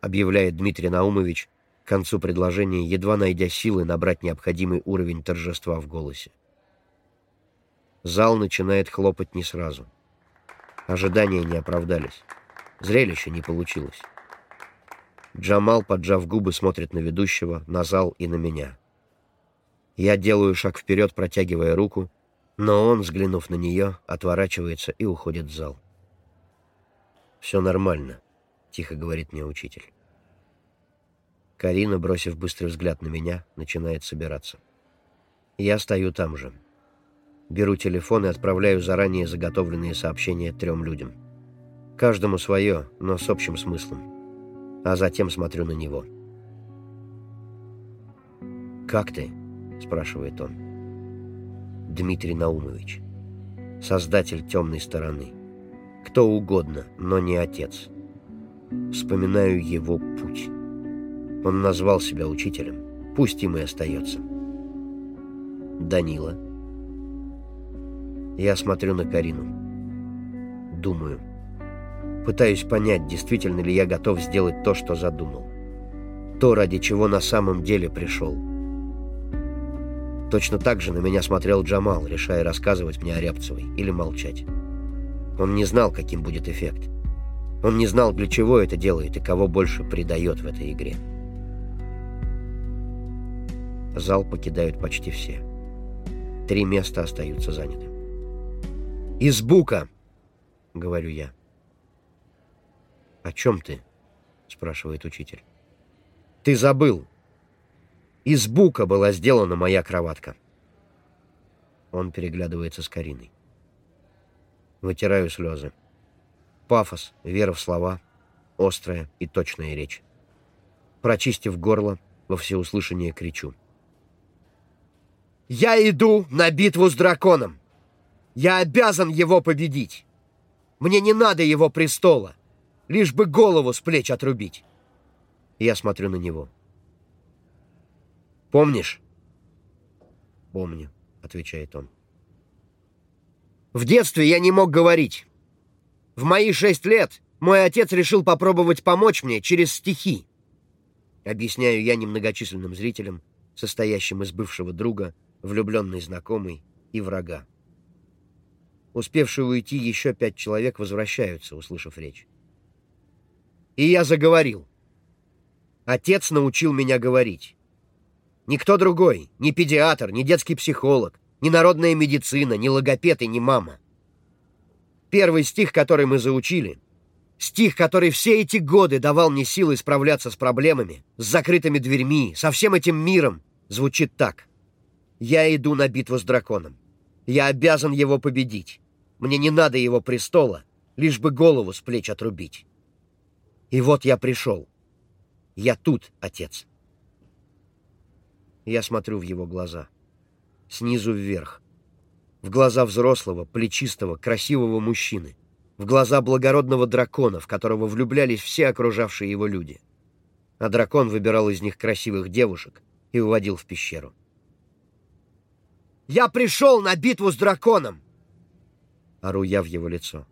объявляет Дмитрий Наумович к концу предложения, едва найдя силы набрать необходимый уровень торжества в голосе. Зал начинает хлопать не сразу. Ожидания не оправдались. Зрелище не получилось. Джамал, поджав губы, смотрит на ведущего, на зал и на меня. Я делаю шаг вперед, протягивая руку, но он, взглянув на нее, отворачивается и уходит в зал. «Все нормально», — тихо говорит мне учитель. Карина, бросив быстрый взгляд на меня, начинает собираться. Я стою там же. Беру телефон и отправляю заранее заготовленные сообщения трем людям. Каждому свое, но с общим смыслом. А затем смотрю на него. «Как ты?» спрашивает он. Дмитрий Наумович. Создатель темной стороны. Кто угодно, но не отец. Вспоминаю его путь. Он назвал себя учителем. Пусть им и остается. Данила. Я смотрю на Карину. Думаю. Пытаюсь понять, действительно ли я готов сделать то, что задумал. То, ради чего на самом деле пришел. Точно так же на меня смотрел Джамал, решая рассказывать мне о Рябцевой или молчать. Он не знал, каким будет эффект. Он не знал, для чего это делает и кого больше предает в этой игре. Зал покидают почти все. Три места остаются заняты. «Из бука», — говорю я. «О чем ты?» — спрашивает учитель. «Ты забыл. Из бука была сделана моя кроватка». Он переглядывается с Кариной. Вытираю слезы. Пафос, вера в слова, острая и точная речь. Прочистив горло, во всеуслышание кричу. «Я иду на битву с драконом! Я обязан его победить! Мне не надо его престола, лишь бы голову с плеч отрубить!» Я смотрю на него. «Помнишь?» «Помню», — отвечает он. «В детстве я не мог говорить. В мои шесть лет мой отец решил попробовать помочь мне через стихи. Объясняю я немногочисленным зрителям, состоящим из бывшего друга, влюбленной знакомой и врага. Успевшие уйти еще пять человек возвращаются, услышав речь. И я заговорил. Отец научил меня говорить. Никто другой, ни педиатр, ни детский психолог, ни народная медицина, ни логопед и ни мама. Первый стих, который мы заучили, стих, который все эти годы давал мне силы справляться с проблемами, с закрытыми дверьми, со всем этим миром, звучит так. «Я иду на битву с драконом. Я обязан его победить. Мне не надо его престола, лишь бы голову с плеч отрубить. И вот я пришел. Я тут, отец». Я смотрю в его глаза. Снизу вверх в глаза взрослого, плечистого, красивого мужчины, в глаза благородного дракона, в которого влюблялись все окружавшие его люди. А дракон выбирал из них красивых девушек и уводил в пещеру. «Я пришел на битву с драконом!» Ору я в его лицо.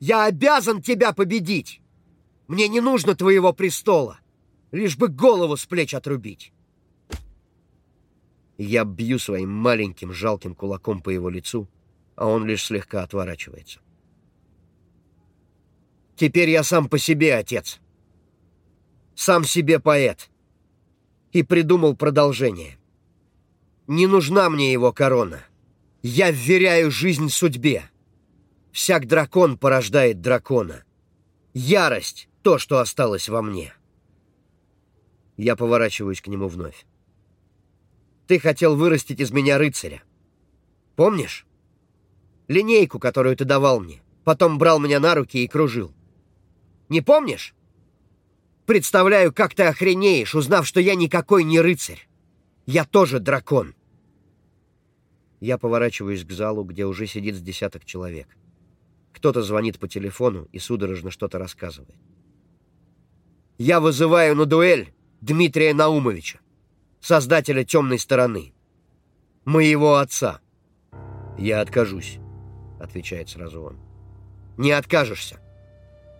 «Я обязан тебя победить! Мне не нужно твоего престола, лишь бы голову с плеч отрубить!» Я бью своим маленьким жалким кулаком по его лицу, а он лишь слегка отворачивается. Теперь я сам по себе отец. Сам себе поэт. И придумал продолжение. Не нужна мне его корона. Я вверяю жизнь судьбе. Всяк дракон порождает дракона. Ярость — то, что осталось во мне. Я поворачиваюсь к нему вновь. Ты хотел вырастить из меня рыцаря. Помнишь? Линейку, которую ты давал мне. Потом брал меня на руки и кружил. Не помнишь? Представляю, как ты охренеешь, узнав, что я никакой не рыцарь. Я тоже дракон. Я поворачиваюсь к залу, где уже сидит с десяток человек. Кто-то звонит по телефону и судорожно что-то рассказывает. «Я вызываю на дуэль Дмитрия Наумовича создателя темной стороны. Моего отца. Я откажусь, отвечает сразу он. Не откажешься.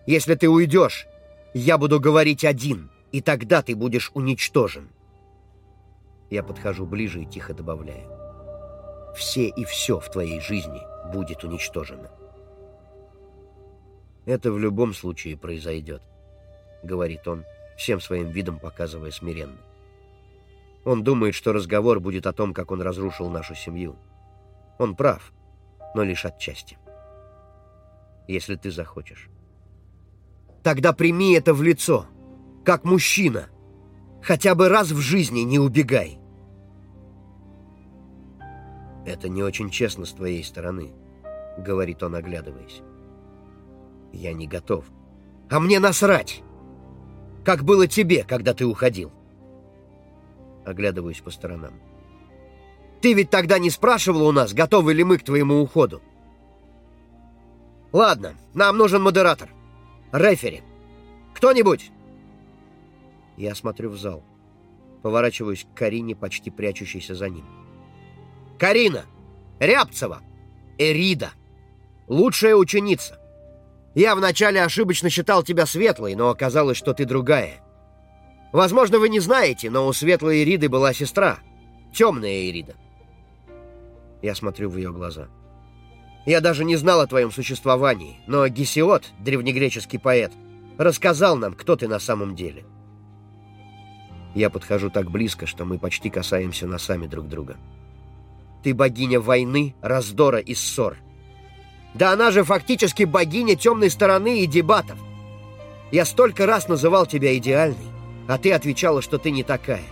Если ты уйдешь, я буду говорить один, и тогда ты будешь уничтожен. Я подхожу ближе и тихо добавляю. Все и все в твоей жизни будет уничтожено. Это в любом случае произойдет, говорит он, всем своим видом показывая смиренно. Он думает, что разговор будет о том, как он разрушил нашу семью. Он прав, но лишь отчасти. Если ты захочешь. Тогда прими это в лицо, как мужчина. Хотя бы раз в жизни не убегай. Это не очень честно с твоей стороны, говорит он, оглядываясь. Я не готов. А мне насрать! Как было тебе, когда ты уходил. Оглядываюсь по сторонам. «Ты ведь тогда не спрашивал у нас, готовы ли мы к твоему уходу?» «Ладно, нам нужен модератор. Рефери. Кто-нибудь?» Я смотрю в зал. Поворачиваюсь к Карине, почти прячущейся за ним. «Карина! Рябцева! Эрида! Лучшая ученица! Я вначале ошибочно считал тебя светлой, но оказалось, что ты другая. Возможно, вы не знаете, но у светлой Ириды была сестра. Темная Ирида. Я смотрю в ее глаза. Я даже не знал о твоем существовании, но Гесиод, древнегреческий поэт, рассказал нам, кто ты на самом деле. Я подхожу так близко, что мы почти касаемся носами друг друга. Ты богиня войны, раздора и ссор. Да она же фактически богиня темной стороны и дебатов. Я столько раз называл тебя идеальной, а ты отвечала, что ты не такая.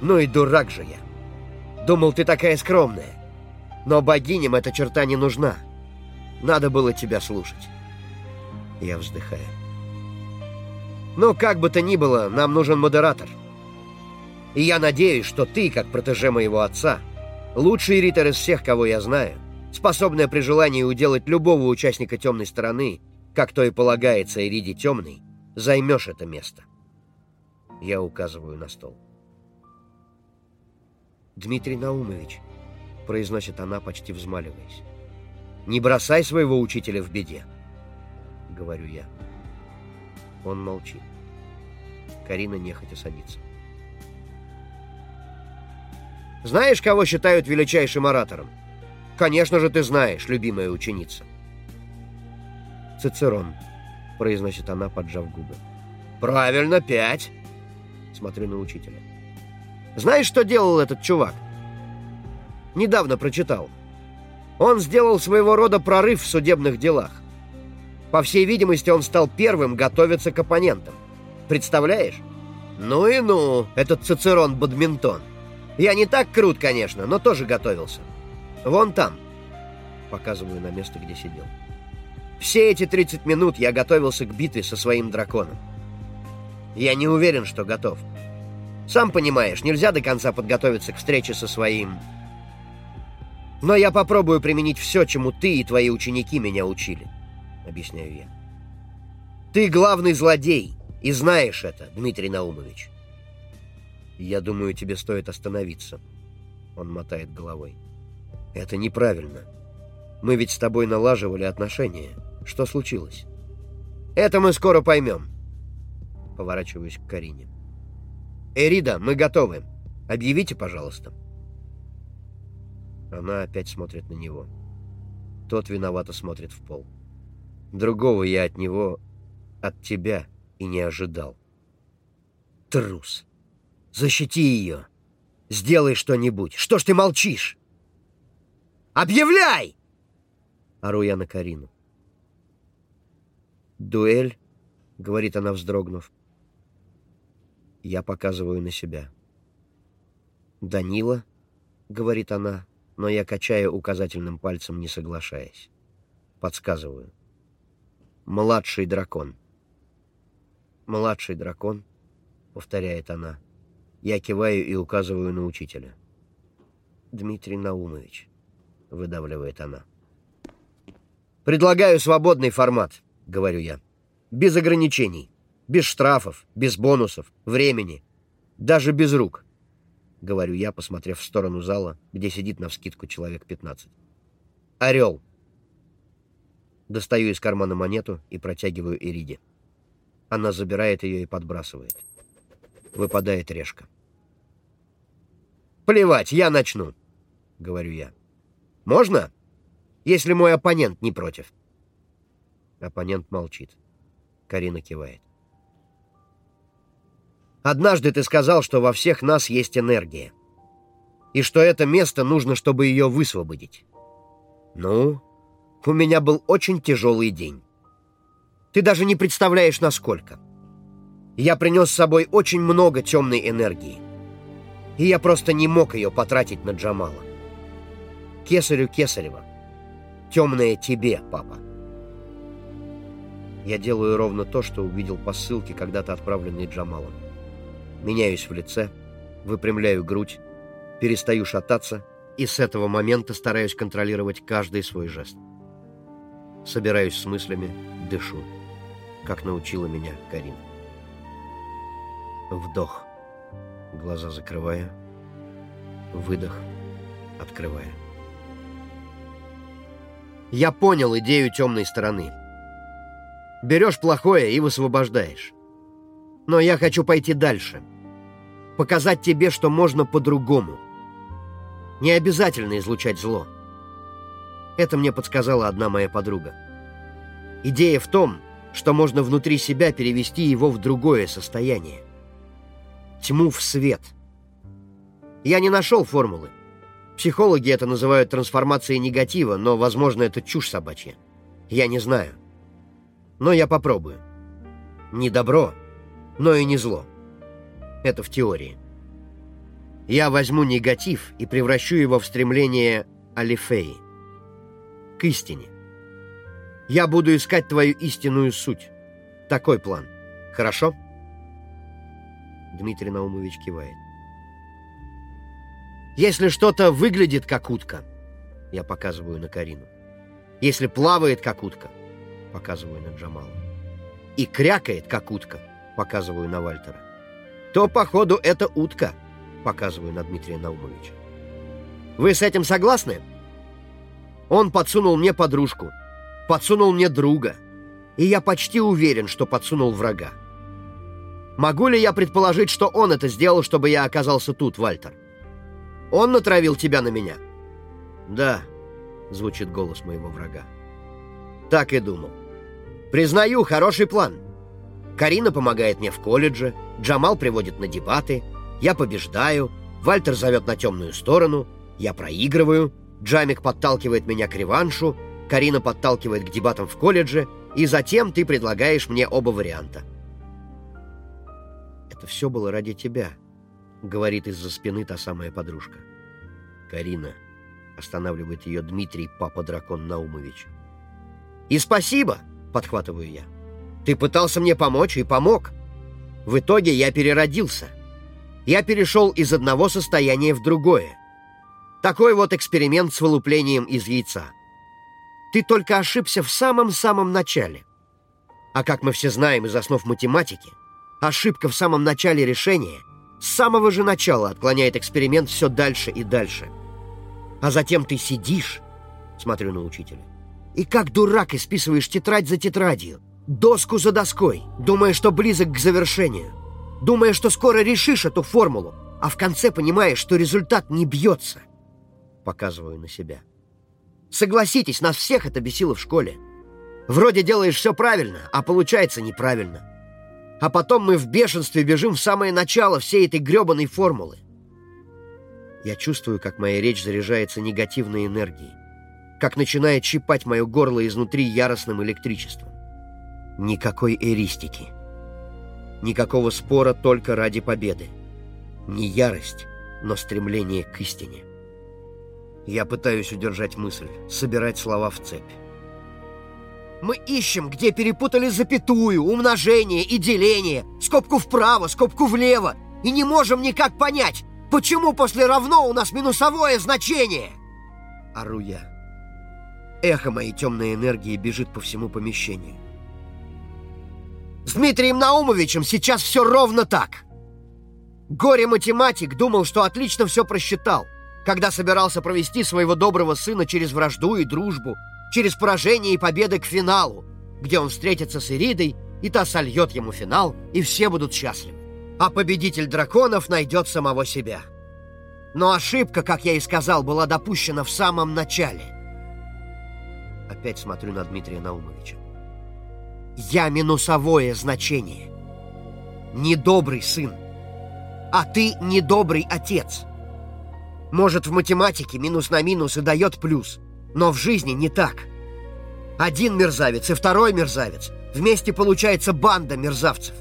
Ну и дурак же я. Думал, ты такая скромная. Но богиням эта черта не нужна. Надо было тебя слушать. Я вздыхаю. Ну, как бы то ни было, нам нужен модератор. И я надеюсь, что ты, как протеже моего отца, лучший ритор из всех, кого я знаю, способная при желании уделать любого участника темной стороны, как то и полагается Ириде Темной, займешь это место. Я указываю на стол. «Дмитрий Наумович», — произносит она, почти взмаливаясь, — «не бросай своего учителя в беде», — говорю я. Он молчит. Карина нехотя садится. «Знаешь, кого считают величайшим оратором?» Конечно же, ты знаешь, любимая ученица. Цицерон, произносит она, поджав губы. Правильно, пять. Смотрю на учителя. Знаешь, что делал этот чувак? Недавно прочитал. Он сделал своего рода прорыв в судебных делах. По всей видимости, он стал первым готовиться к оппонентам. Представляешь? Ну и ну, этот Цицерон Бадминтон. Я не так крут, конечно, но тоже готовился. Вон там. Показываю на место, где сидел. Все эти 30 минут я готовился к битве со своим драконом. Я не уверен, что готов. Сам понимаешь, нельзя до конца подготовиться к встрече со своим... Но я попробую применить все, чему ты и твои ученики меня учили. Объясняю я. Ты главный злодей, и знаешь это, Дмитрий Наумович. Я думаю, тебе стоит остановиться. Он мотает головой. Это неправильно. Мы ведь с тобой налаживали отношения. Что случилось? Это мы скоро поймем. Поворачиваюсь к Карине. Эрида, мы готовы. Объявите, пожалуйста. Она опять смотрит на него. Тот виновато смотрит в пол. Другого я от него, от тебя и не ожидал. Трус. Защити ее. Сделай что-нибудь. Что ж ты молчишь? Объявляй!» Ору я на Карину. «Дуэль?» — говорит она, вздрогнув. Я показываю на себя. «Данила?» — говорит она, но я качаю указательным пальцем, не соглашаясь. Подсказываю. «Младший дракон». «Младший дракон?» — повторяет она. Я киваю и указываю на учителя. «Дмитрий Наумович». — выдавливает она. «Предлагаю свободный формат», — говорю я. «Без ограничений, без штрафов, без бонусов, времени, даже без рук», — говорю я, посмотрев в сторону зала, где сидит навскидку человек 15. «Орел». Достаю из кармана монету и протягиваю Ириде. Она забирает ее и подбрасывает. Выпадает решка. «Плевать, я начну», — говорю я. Можно? Если мой оппонент не против. Оппонент молчит. Карина кивает. Однажды ты сказал, что во всех нас есть энергия. И что это место нужно, чтобы ее высвободить. Ну, у меня был очень тяжелый день. Ты даже не представляешь, насколько. Я принес с собой очень много темной энергии. И я просто не мог ее потратить на Джамала. Кесарю Кесарева. Темное тебе, папа. Я делаю ровно то, что увидел по ссылке, когда-то отправленной Джамалом. Меняюсь в лице, выпрямляю грудь, перестаю шататься и с этого момента стараюсь контролировать каждый свой жест. Собираюсь с мыслями, дышу, как научила меня Карина. Вдох, глаза закрывая, выдох, открывая. Я понял идею темной стороны. Берешь плохое и высвобождаешь. Но я хочу пойти дальше. Показать тебе, что можно по-другому. Не обязательно излучать зло. Это мне подсказала одна моя подруга. Идея в том, что можно внутри себя перевести его в другое состояние. Тьму в свет. Я не нашел формулы. Психологи это называют трансформацией негатива, но, возможно, это чушь собачья. Я не знаю. Но я попробую. Не добро, но и не зло. Это в теории. Я возьму негатив и превращу его в стремление Алифеи. К истине. Я буду искать твою истинную суть. Такой план. Хорошо? Дмитрий Наумович кивает. Если что-то выглядит как утка, я показываю на Карину. Если плавает как утка, показываю на Джамала. И крякает как утка, показываю на Вальтера. То, походу, это утка, показываю на Дмитрия Наумовича. Вы с этим согласны? Он подсунул мне подружку, подсунул мне друга, и я почти уверен, что подсунул врага. Могу ли я предположить, что он это сделал, чтобы я оказался тут, Вальтер? Он натравил тебя на меня? Да, звучит голос моего врага. Так и думал. Признаю, хороший план. Карина помогает мне в колледже, Джамал приводит на дебаты, я побеждаю, Вальтер зовет на темную сторону, я проигрываю, Джамик подталкивает меня к реваншу, Карина подталкивает к дебатам в колледже, и затем ты предлагаешь мне оба варианта. «Это все было ради тебя», — говорит из-за спины та самая подружка. «Карина», — останавливает ее Дмитрий, папа-дракон Наумович. «И спасибо!» — подхватываю я. «Ты пытался мне помочь и помог. В итоге я переродился. Я перешел из одного состояния в другое. Такой вот эксперимент с вылуплением из яйца. Ты только ошибся в самом-самом начале. А как мы все знаем из основ математики, ошибка в самом начале решения с самого же начала отклоняет эксперимент все дальше и дальше. А затем ты сидишь, смотрю на учителя, и как дурак исписываешь тетрадь за тетрадью, доску за доской, думая, что близок к завершению, думая, что скоро решишь эту формулу, а в конце понимаешь, что результат не бьется. Показываю на себя. Согласитесь, нас всех это бесило в школе. Вроде делаешь все правильно, а получается неправильно. А потом мы в бешенстве бежим в самое начало всей этой гребаной формулы. Я чувствую, как моя речь заряжается негативной энергией, как начинает щипать мое горло изнутри яростным электричеством. Никакой эристики. Никакого спора только ради победы. Не ярость, но стремление к истине. Я пытаюсь удержать мысль, собирать слова в цепь. Мы ищем, где перепутали запятую, умножение и деление, скобку вправо, скобку влево, и не можем никак понять, почему после равно у нас минусовое значение. Ору я. Эхо моей темной энергии бежит по всему помещению. С Дмитрием Наумовичем сейчас все ровно так. Горе-математик думал, что отлично все просчитал когда собирался провести своего доброго сына через вражду и дружбу, через поражение и победы к финалу, где он встретится с Иридой, и та сольет ему финал, и все будут счастливы. А победитель драконов найдет самого себя. Но ошибка, как я и сказал, была допущена в самом начале. Опять смотрю на Дмитрия Наумовича. Я минусовое значение. Недобрый сын. А ты недобрый отец. Может, в математике минус на минус и дает плюс, но в жизни не так. Один мерзавец и второй мерзавец. Вместе получается банда мерзавцев.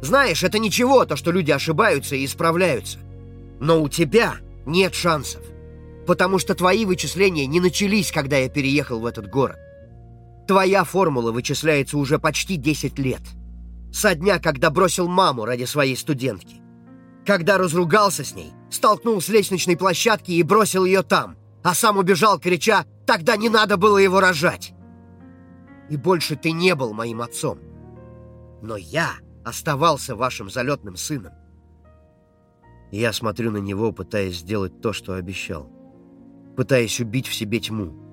Знаешь, это ничего, то, что люди ошибаются и исправляются. Но у тебя нет шансов. Потому что твои вычисления не начались, когда я переехал в этот город. Твоя формула вычисляется уже почти 10 лет. Со дня, когда бросил маму ради своей студентки. Когда разругался с ней, столкнул с лестничной площадки и бросил ее там, а сам убежал, крича «Тогда не надо было его рожать!» И больше ты не был моим отцом. Но я оставался вашим залетным сыном. Я смотрю на него, пытаясь сделать то, что обещал. Пытаясь убить в себе тьму.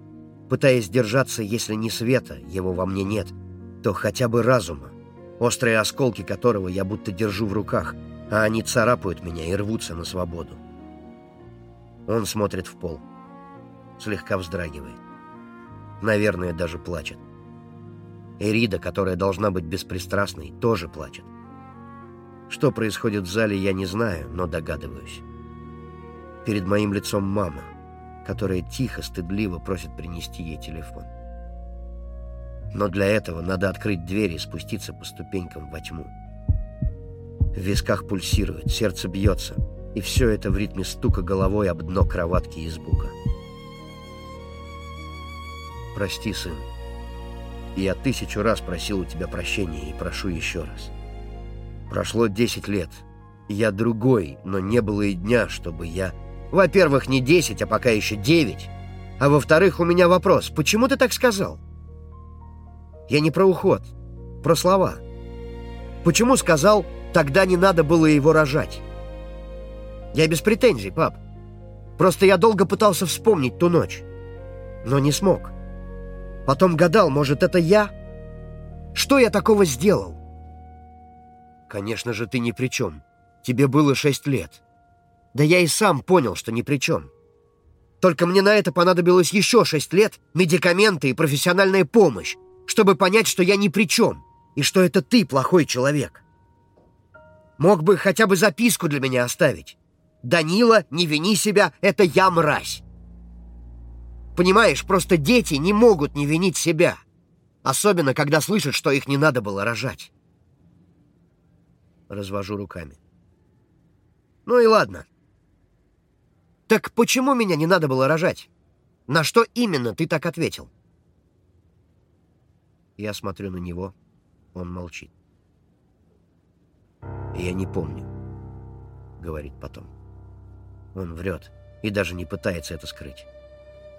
Пытаясь держаться, если не света, его во мне нет, то хотя бы разума, острые осколки которого я будто держу в руках — а они царапают меня и рвутся на свободу. Он смотрит в пол, слегка вздрагивает. Наверное, даже плачет. Эрида, которая должна быть беспристрастной, тоже плачет. Что происходит в зале, я не знаю, но догадываюсь. Перед моим лицом мама, которая тихо, стыдливо просит принести ей телефон. Но для этого надо открыть дверь и спуститься по ступенькам во тьму. В висках пульсирует, сердце бьется, и все это в ритме стука головой об дно кроватки из бука. Прости, сын. Я тысячу раз просил у тебя прощения и прошу еще раз. Прошло десять лет. Я другой, но не было и дня, чтобы я... Во-первых, не десять, а пока еще девять. А во-вторых, у меня вопрос. Почему ты так сказал? Я не про уход, про слова. Почему сказал, тогда не надо было его рожать? Я без претензий, пап. Просто я долго пытался вспомнить ту ночь, но не смог. Потом гадал, может, это я? Что я такого сделал? Конечно же, ты ни при чем. Тебе было шесть лет. Да я и сам понял, что ни при чем. Только мне на это понадобилось еще шесть лет, медикаменты и профессиональная помощь, чтобы понять, что я ни при чем, и что это ты плохой человек. Мог бы хотя бы записку для меня оставить. «Данила, не вини себя, это я мразь». Понимаешь, просто дети не могут не винить себя. Особенно, когда слышат, что их не надо было рожать. Развожу руками. Ну и ладно. Так почему меня не надо было рожать? На что именно ты так ответил? Я смотрю на него. Он молчит. «Я не помню», — говорит потом. Он врет и даже не пытается это скрыть.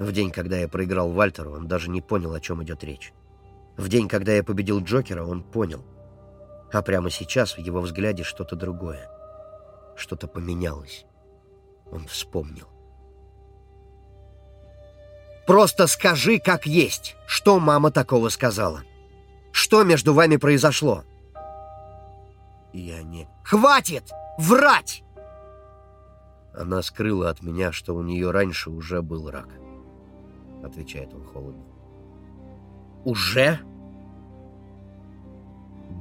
В день, когда я проиграл Вальтеру, он даже не понял, о чем идет речь. В день, когда я победил Джокера, он понял. А прямо сейчас в его взгляде что-то другое. Что-то поменялось. Он вспомнил. «Просто скажи, как есть, что мама такого сказала. Что между вами произошло?» Я не... «Хватит врать!» Она скрыла от меня, что у нее раньше уже был рак. Отвечает он холодно. «Уже?»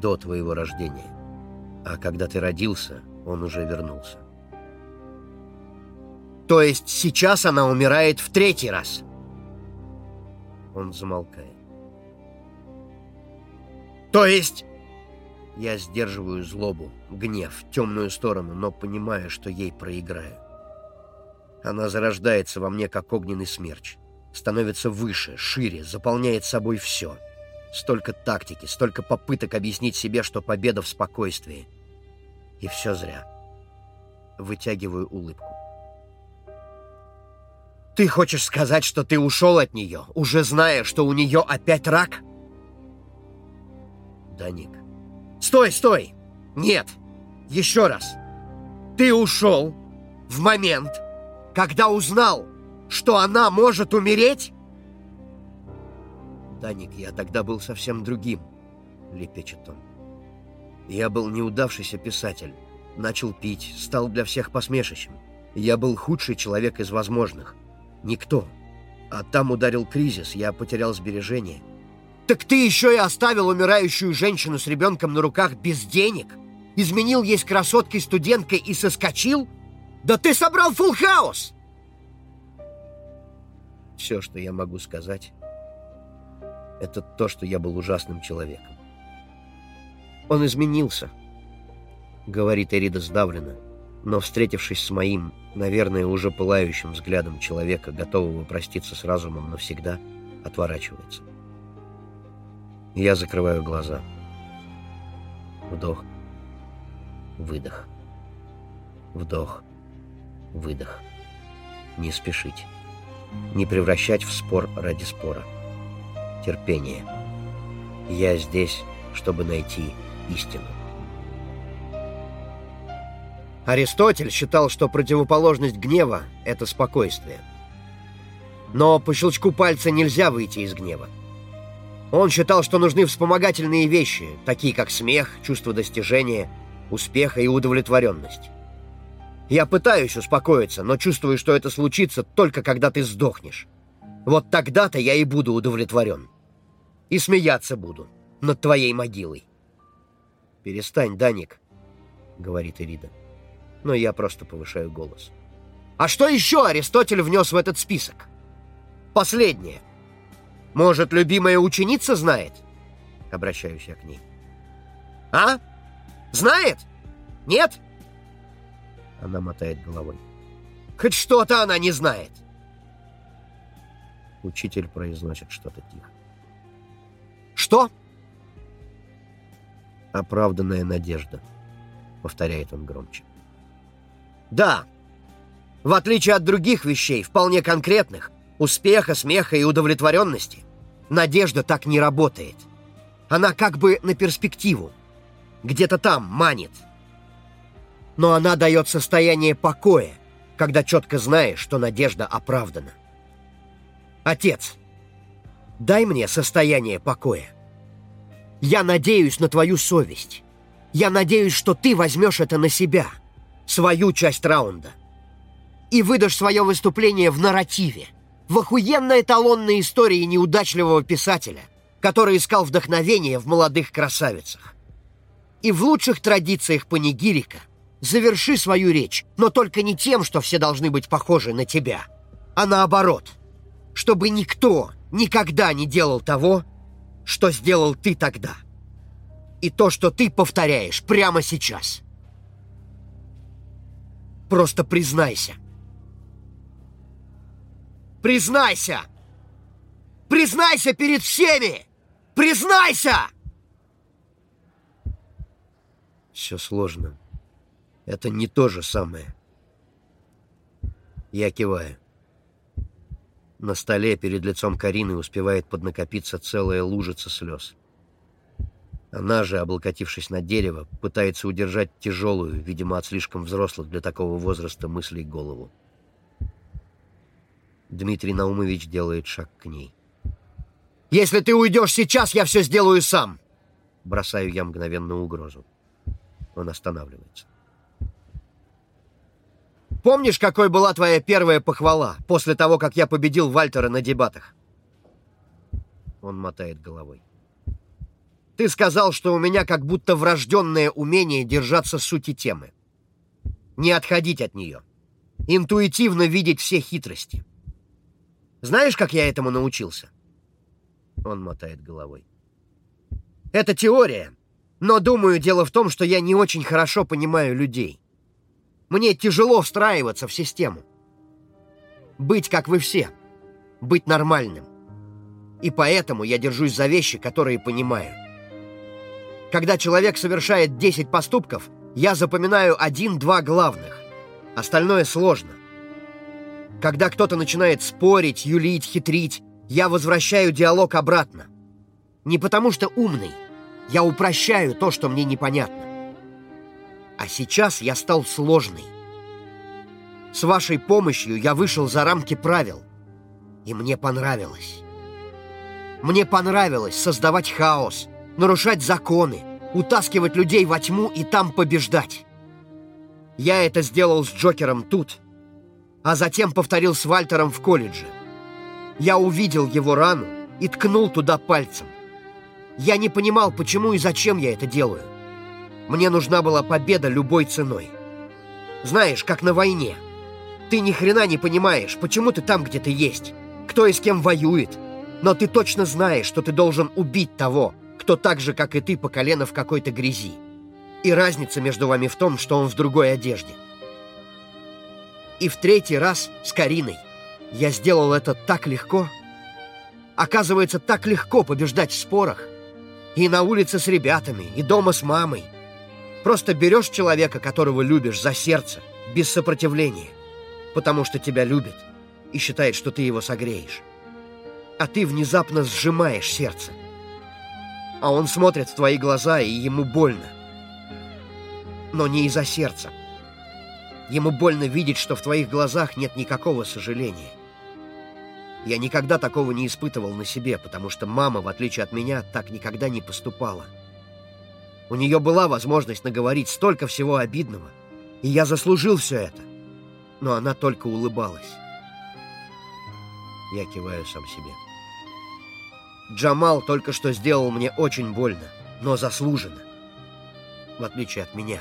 «До твоего рождения. А когда ты родился, он уже вернулся». «То есть сейчас она умирает в третий раз?» Он замолкает. «То есть...» Я сдерживаю злобу, гнев, темную сторону, но понимаю, что ей проиграю. Она зарождается во мне, как огненный смерч. Становится выше, шире, заполняет собой все. Столько тактики, столько попыток объяснить себе, что победа в спокойствии. И все зря. Вытягиваю улыбку. «Ты хочешь сказать, что ты ушел от нее, уже зная, что у нее опять рак?» «Да, Ник». «Стой, стой! Нет! Еще раз! Ты ушел в момент, когда узнал, что она может умереть? Даник, я тогда был совсем другим, лепечет он. Я был неудавшийся писатель, начал пить, стал для всех посмешищем. Я был худший человек из возможных. Никто. А там ударил кризис, я потерял сбережения. Так ты еще и оставил умирающую женщину с ребенком на руках без денег? Изменил ей с красоткой-студенткой и соскочил? Да ты собрал фулл хаус! Все, что я могу сказать, это то, что я был ужасным человеком. Он изменился, говорит Эрида сдавленно, но, встретившись с моим, наверное, уже пылающим взглядом человека, готового проститься с разумом навсегда, отворачивается. Я закрываю глаза. Вдох. Выдох. Вдох выдох. Не спешить. Не превращать в спор ради спора. Терпение. Я здесь, чтобы найти истину. Аристотель считал, что противоположность гнева — это спокойствие. Но по щелчку пальца нельзя выйти из гнева. Он считал, что нужны вспомогательные вещи, такие как смех, чувство достижения, успеха и удовлетворенность. Я пытаюсь успокоиться, но чувствую, что это случится только когда ты сдохнешь. Вот тогда-то я и буду удовлетворен. И смеяться буду над твоей могилой. «Перестань, Даник», — говорит Ирида. Но я просто повышаю голос. «А что еще Аристотель внес в этот список? Последнее. Может, любимая ученица знает? Обращаюсь я к ней. А? Знает? Нет? Она мотает головой. Хоть что-то она не знает. Учитель произносит что-то тихо. Что? Оправданная надежда, повторяет он громче. Да, в отличие от других вещей, вполне конкретных, успеха, смеха и удовлетворенности, надежда так не работает. Она как бы на перспективу. Где-то там манит. Но она дает состояние покоя, когда четко знаешь, что надежда оправдана. Отец, дай мне состояние покоя. Я надеюсь на твою совесть. Я надеюсь, что ты возьмешь это на себя, свою часть раунда и выдашь свое выступление в нарративе, в охуенной эталонной истории неудачливого писателя, который искал вдохновение в молодых красавицах. И в лучших традициях панигирика заверши свою речь, но только не тем, что все должны быть похожи на тебя, а наоборот, чтобы никто никогда не делал того, что сделал ты тогда. И то, что ты повторяешь прямо сейчас. Просто признайся, Признайся! Признайся перед всеми! Признайся! Все сложно. Это не то же самое. Я киваю. На столе перед лицом Карины успевает поднакопиться целая лужица слез. Она же, облокотившись на дерево, пытается удержать тяжелую, видимо, от слишком взрослых для такого возраста мыслей голову. Дмитрий Наумович делает шаг к ней. «Если ты уйдешь сейчас, я все сделаю сам!» Бросаю я мгновенную угрозу. Он останавливается. «Помнишь, какой была твоя первая похвала после того, как я победил Вальтера на дебатах?» Он мотает головой. «Ты сказал, что у меня как будто врожденное умение держаться сути темы. Не отходить от нее. Интуитивно видеть все хитрости. Знаешь, как я этому научился?» Он мотает головой. «Это теория, но, думаю, дело в том, что я не очень хорошо понимаю людей. Мне тяжело встраиваться в систему. Быть, как вы все. Быть нормальным. И поэтому я держусь за вещи, которые понимаю. Когда человек совершает 10 поступков, я запоминаю один-два главных. Остальное сложно. Когда кто-то начинает спорить, юлить, хитрить, я возвращаю диалог обратно. Не потому что умный. Я упрощаю то, что мне непонятно. А сейчас я стал сложный. С вашей помощью я вышел за рамки правил. И мне понравилось. Мне понравилось создавать хаос, нарушать законы, утаскивать людей во тьму и там побеждать. Я это сделал с Джокером тут, а затем повторил с Вальтером в колледже. Я увидел его рану и ткнул туда пальцем. Я не понимал, почему и зачем я это делаю. Мне нужна была победа любой ценой. Знаешь, как на войне. Ты ни хрена не понимаешь, почему ты там, где ты есть, кто и с кем воюет. Но ты точно знаешь, что ты должен убить того, кто так же, как и ты, по колено в какой-то грязи. И разница между вами в том, что он в другой одежде. И в третий раз с Кариной. Я сделал это так легко. Оказывается, так легко побеждать в спорах. И на улице с ребятами, и дома с мамой. Просто берешь человека, которого любишь, за сердце, без сопротивления. Потому что тебя любит и считает, что ты его согреешь. А ты внезапно сжимаешь сердце. А он смотрит в твои глаза, и ему больно. Но не из-за сердца. Ему больно видеть, что в твоих глазах нет никакого сожаления. Я никогда такого не испытывал на себе, потому что мама, в отличие от меня, так никогда не поступала. У нее была возможность наговорить столько всего обидного, и я заслужил все это. Но она только улыбалась. Я киваю сам себе. Джамал только что сделал мне очень больно, но заслуженно. В отличие от меня.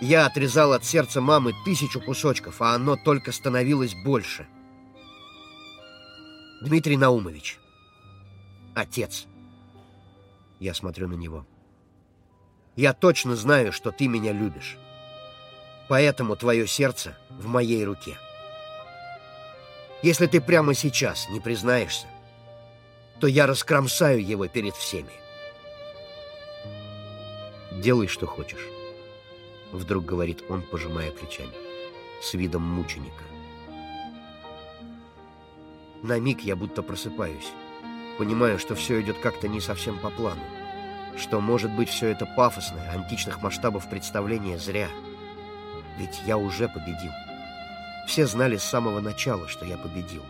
Я отрезал от сердца мамы тысячу кусочков, а оно только становилось больше. Дмитрий Наумович. Отец. Я смотрю на него. Я точно знаю, что ты меня любишь. Поэтому твое сердце в моей руке. Если ты прямо сейчас не признаешься, то я раскромсаю его перед всеми. «Делай, что хочешь», — вдруг говорит он, пожимая плечами, с видом мученика. На миг я будто просыпаюсь, понимаю, что все идет как-то не совсем по плану, что, может быть, все это пафосное, античных масштабов представление зря, ведь я уже победил. Все знали с самого начала, что я победил.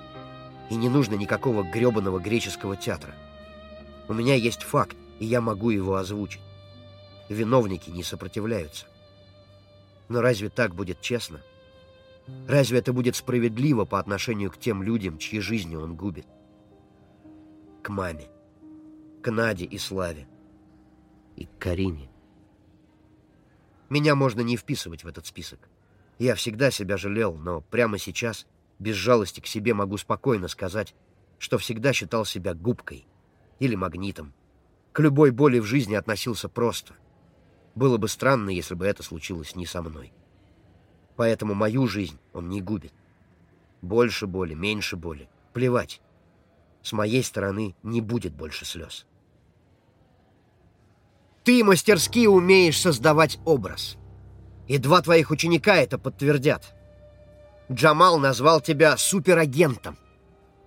И не нужно никакого гребаного греческого театра. У меня есть факт, и я могу его озвучить. Виновники не сопротивляются. Но разве так будет честно? Разве это будет справедливо по отношению к тем людям, чьи жизни он губит? К маме, к Наде и Славе, и к Карине. Меня можно не вписывать в этот список. Я всегда себя жалел, но прямо сейчас, без жалости к себе, могу спокойно сказать, что всегда считал себя губкой или магнитом. К любой боли в жизни относился просто. Было бы странно, если бы это случилось не со мной. Поэтому мою жизнь он не губит. Больше боли, меньше боли. Плевать. С моей стороны не будет больше слез. Ты мастерски умеешь создавать образ. И два твоих ученика это подтвердят. Джамал назвал тебя суперагентом.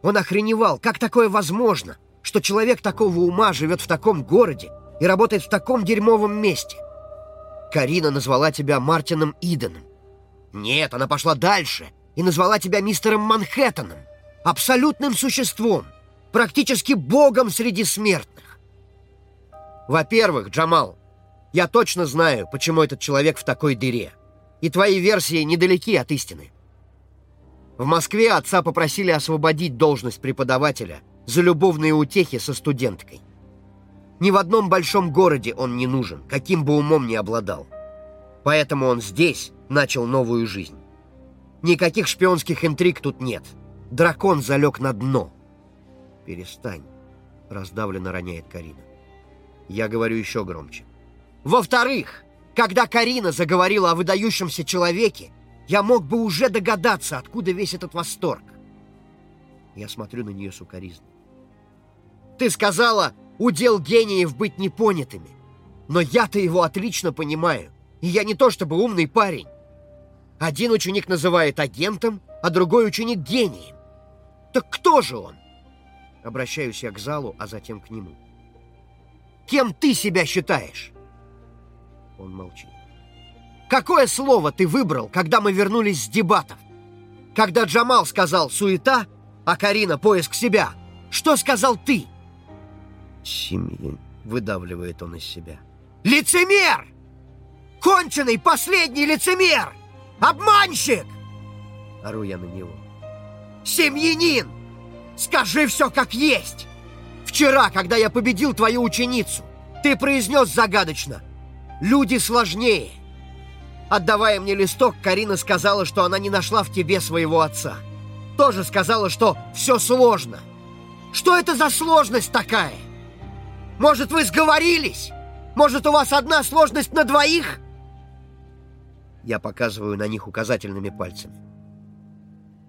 Он охреневал, как такое возможно, что человек такого ума живет в таком городе и работает в таком дерьмовом месте. Карина назвала тебя Мартином Иденом. Нет, она пошла дальше и назвала тебя мистером Манхэттеном, абсолютным существом, практически богом среди смертных. Во-первых, Джамал, я точно знаю, почему этот человек в такой дыре. И твои версии недалеки от истины. В Москве отца попросили освободить должность преподавателя за любовные утехи со студенткой. Ни в одном большом городе он не нужен, каким бы умом ни обладал. Поэтому он здесь начал новую жизнь. Никаких шпионских интриг тут нет. Дракон залег на дно. «Перестань», — раздавленно роняет Карина. Я говорю еще громче. Во-вторых, когда Карина заговорила о выдающемся человеке, я мог бы уже догадаться, откуда весь этот восторг. Я смотрю на нее сукоризной. Ты сказала, удел гениев быть непонятыми. Но я-то его отлично понимаю. И я не то чтобы умный парень. Один ученик называет агентом, а другой ученик гением. Так кто же он? Обращаюсь я к залу, а затем к нему. Кем ты себя считаешь? Он молчит. «Какое слово ты выбрал, когда мы вернулись с дебатов? Когда Джамал сказал «суета», а Карина «поиск себя», что сказал ты?» «Семьи», — выдавливает он из себя. «Лицемер! Конченый последний лицемер! Обманщик!» Ору я на него. «Семьянин! Скажи все как есть! Вчера, когда я победил твою ученицу, ты произнес загадочно Люди сложнее. Отдавая мне листок, Карина сказала, что она не нашла в тебе своего отца. Тоже сказала, что все сложно. Что это за сложность такая? Может, вы сговорились? Может, у вас одна сложность на двоих? Я показываю на них указательными пальцами.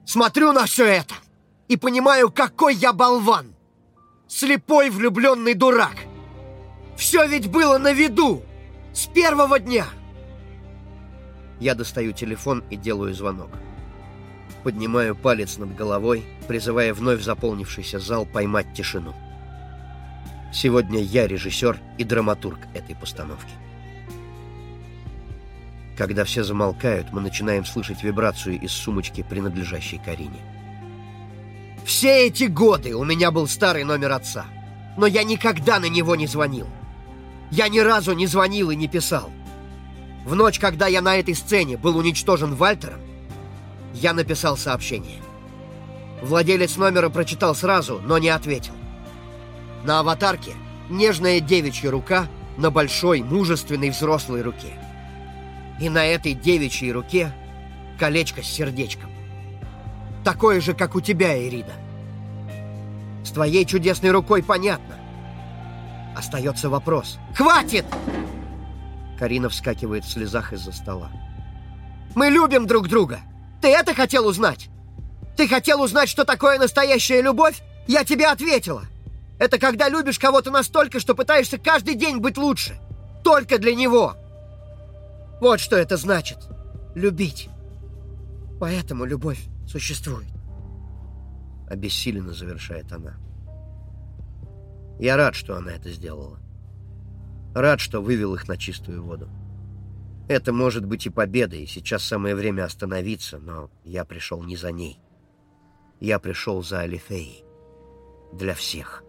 Смотрю на все это и понимаю, какой я болван. Слепой влюбленный дурак. Все ведь было на виду. С первого дня!» Я достаю телефон и делаю звонок. Поднимаю палец над головой, призывая вновь заполнившийся зал поймать тишину. Сегодня я режиссер и драматург этой постановки. Когда все замолкают, мы начинаем слышать вибрацию из сумочки, принадлежащей Карине. Все эти годы у меня был старый номер отца, но я никогда на него не звонил. Я ни разу не звонил и не писал. В ночь, когда я на этой сцене был уничтожен Вальтером, я написал сообщение. Владелец номера прочитал сразу, но не ответил. На аватарке нежная девичья рука на большой, мужественной взрослой руке. И на этой девичьей руке колечко с сердечком. Такое же, как у тебя, Ирида. С твоей чудесной рукой понятно. Остается вопрос. Хватит! Карина вскакивает в слезах из-за стола. Мы любим друг друга. Ты это хотел узнать? Ты хотел узнать, что такое настоящая любовь? Я тебе ответила. Это когда любишь кого-то настолько, что пытаешься каждый день быть лучше. Только для него. Вот что это значит. Любить. Поэтому любовь существует. Обессиленно завершает она. Я рад, что она это сделала. Рад, что вывел их на чистую воду. Это может быть и победой, и сейчас самое время остановиться, но я пришел не за ней. Я пришел за Алифеей. Для всех.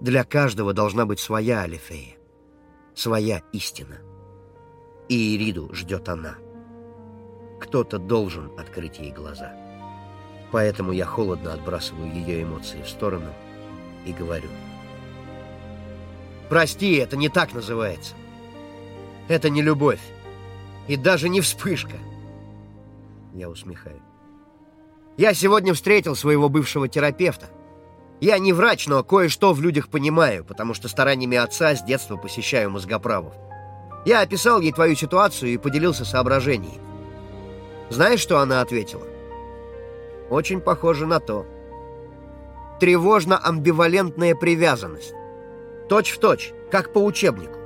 Для каждого должна быть своя Алифея. Своя истина. И Ириду ждет она. Кто-то должен открыть ей глаза. Поэтому я холодно отбрасываю ее эмоции в сторону и говорю. «Прости, это не так называется. Это не любовь. И даже не вспышка». Я усмехаюсь. «Я сегодня встретил своего бывшего терапевта. Я не врач, но кое-что в людях понимаю, потому что стараниями отца с детства посещаю мозгоправов. Я описал ей твою ситуацию и поделился соображениями. Знаешь, что она ответила? Очень похоже на то. Тревожно-амбивалентная привязанность. Точь в точь, как по учебнику.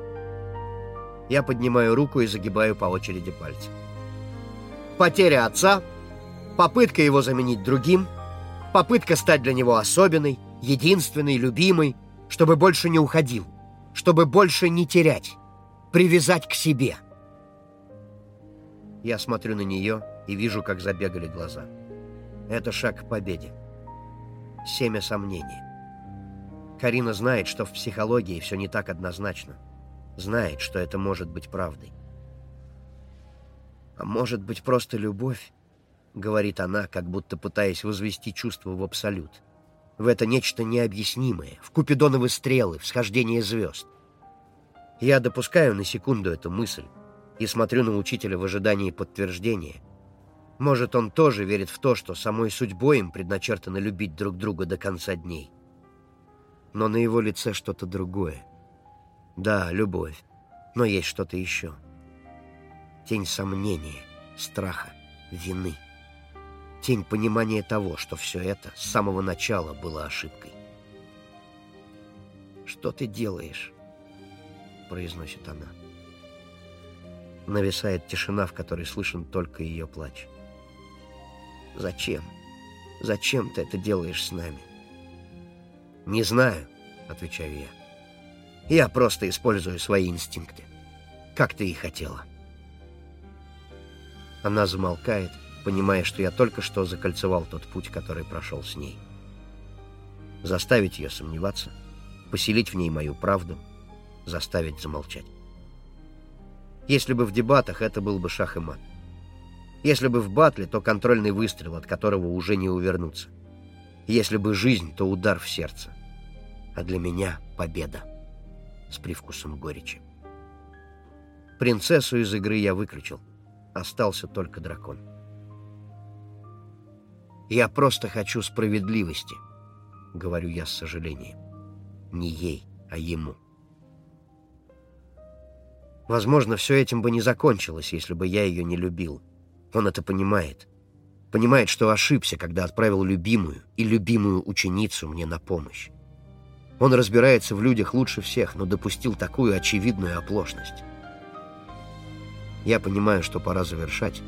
Я поднимаю руку и загибаю по очереди пальцы. Потеря отца, попытка его заменить другим, попытка стать для него особенной, единственной, любимой, чтобы больше не уходил, чтобы больше не терять, привязать к себе. Я смотрю на нее и вижу, как забегали глаза. Это шаг к победе. Семя сомнений. Карина знает, что в психологии все не так однозначно. Знает, что это может быть правдой. «А может быть, просто любовь?» — говорит она, как будто пытаясь возвести чувство в абсолют. В это нечто необъяснимое, в купидоновы стрелы, в схождение звезд. Я допускаю на секунду эту мысль и смотрю на учителя в ожидании подтверждения. Может, он тоже верит в то, что самой судьбой им предначертано любить друг друга до конца дней. Но на его лице что-то другое. Да, любовь, но есть что-то еще. Тень сомнения, страха, вины. Тень понимания того, что все это с самого начала было ошибкой. «Что ты делаешь?» — произносит она. Нависает тишина, в которой слышен только ее плач. «Зачем? Зачем ты это делаешь с нами?» «Не знаю», — отвечаю я. «Я просто использую свои инстинкты, как ты и хотела». Она замолкает, понимая, что я только что закольцевал тот путь, который прошел с ней. Заставить ее сомневаться, поселить в ней мою правду, заставить замолчать. Если бы в дебатах это был бы шах и мат. Если бы в батле, то контрольный выстрел, от которого уже не увернуться. Если бы жизнь, то удар в сердце. А для меня победа. С привкусом горечи. Принцессу из игры я выключил. Остался только дракон. «Я просто хочу справедливости», — говорю я с сожалением. Не ей, а ему. Возможно, все этим бы не закончилось, если бы я ее не любил. Он это понимает. Понимает, что ошибся, когда отправил любимую и любимую ученицу мне на помощь. Он разбирается в людях лучше всех, но допустил такую очевидную оплошность. Я понимаю, что пора завершать,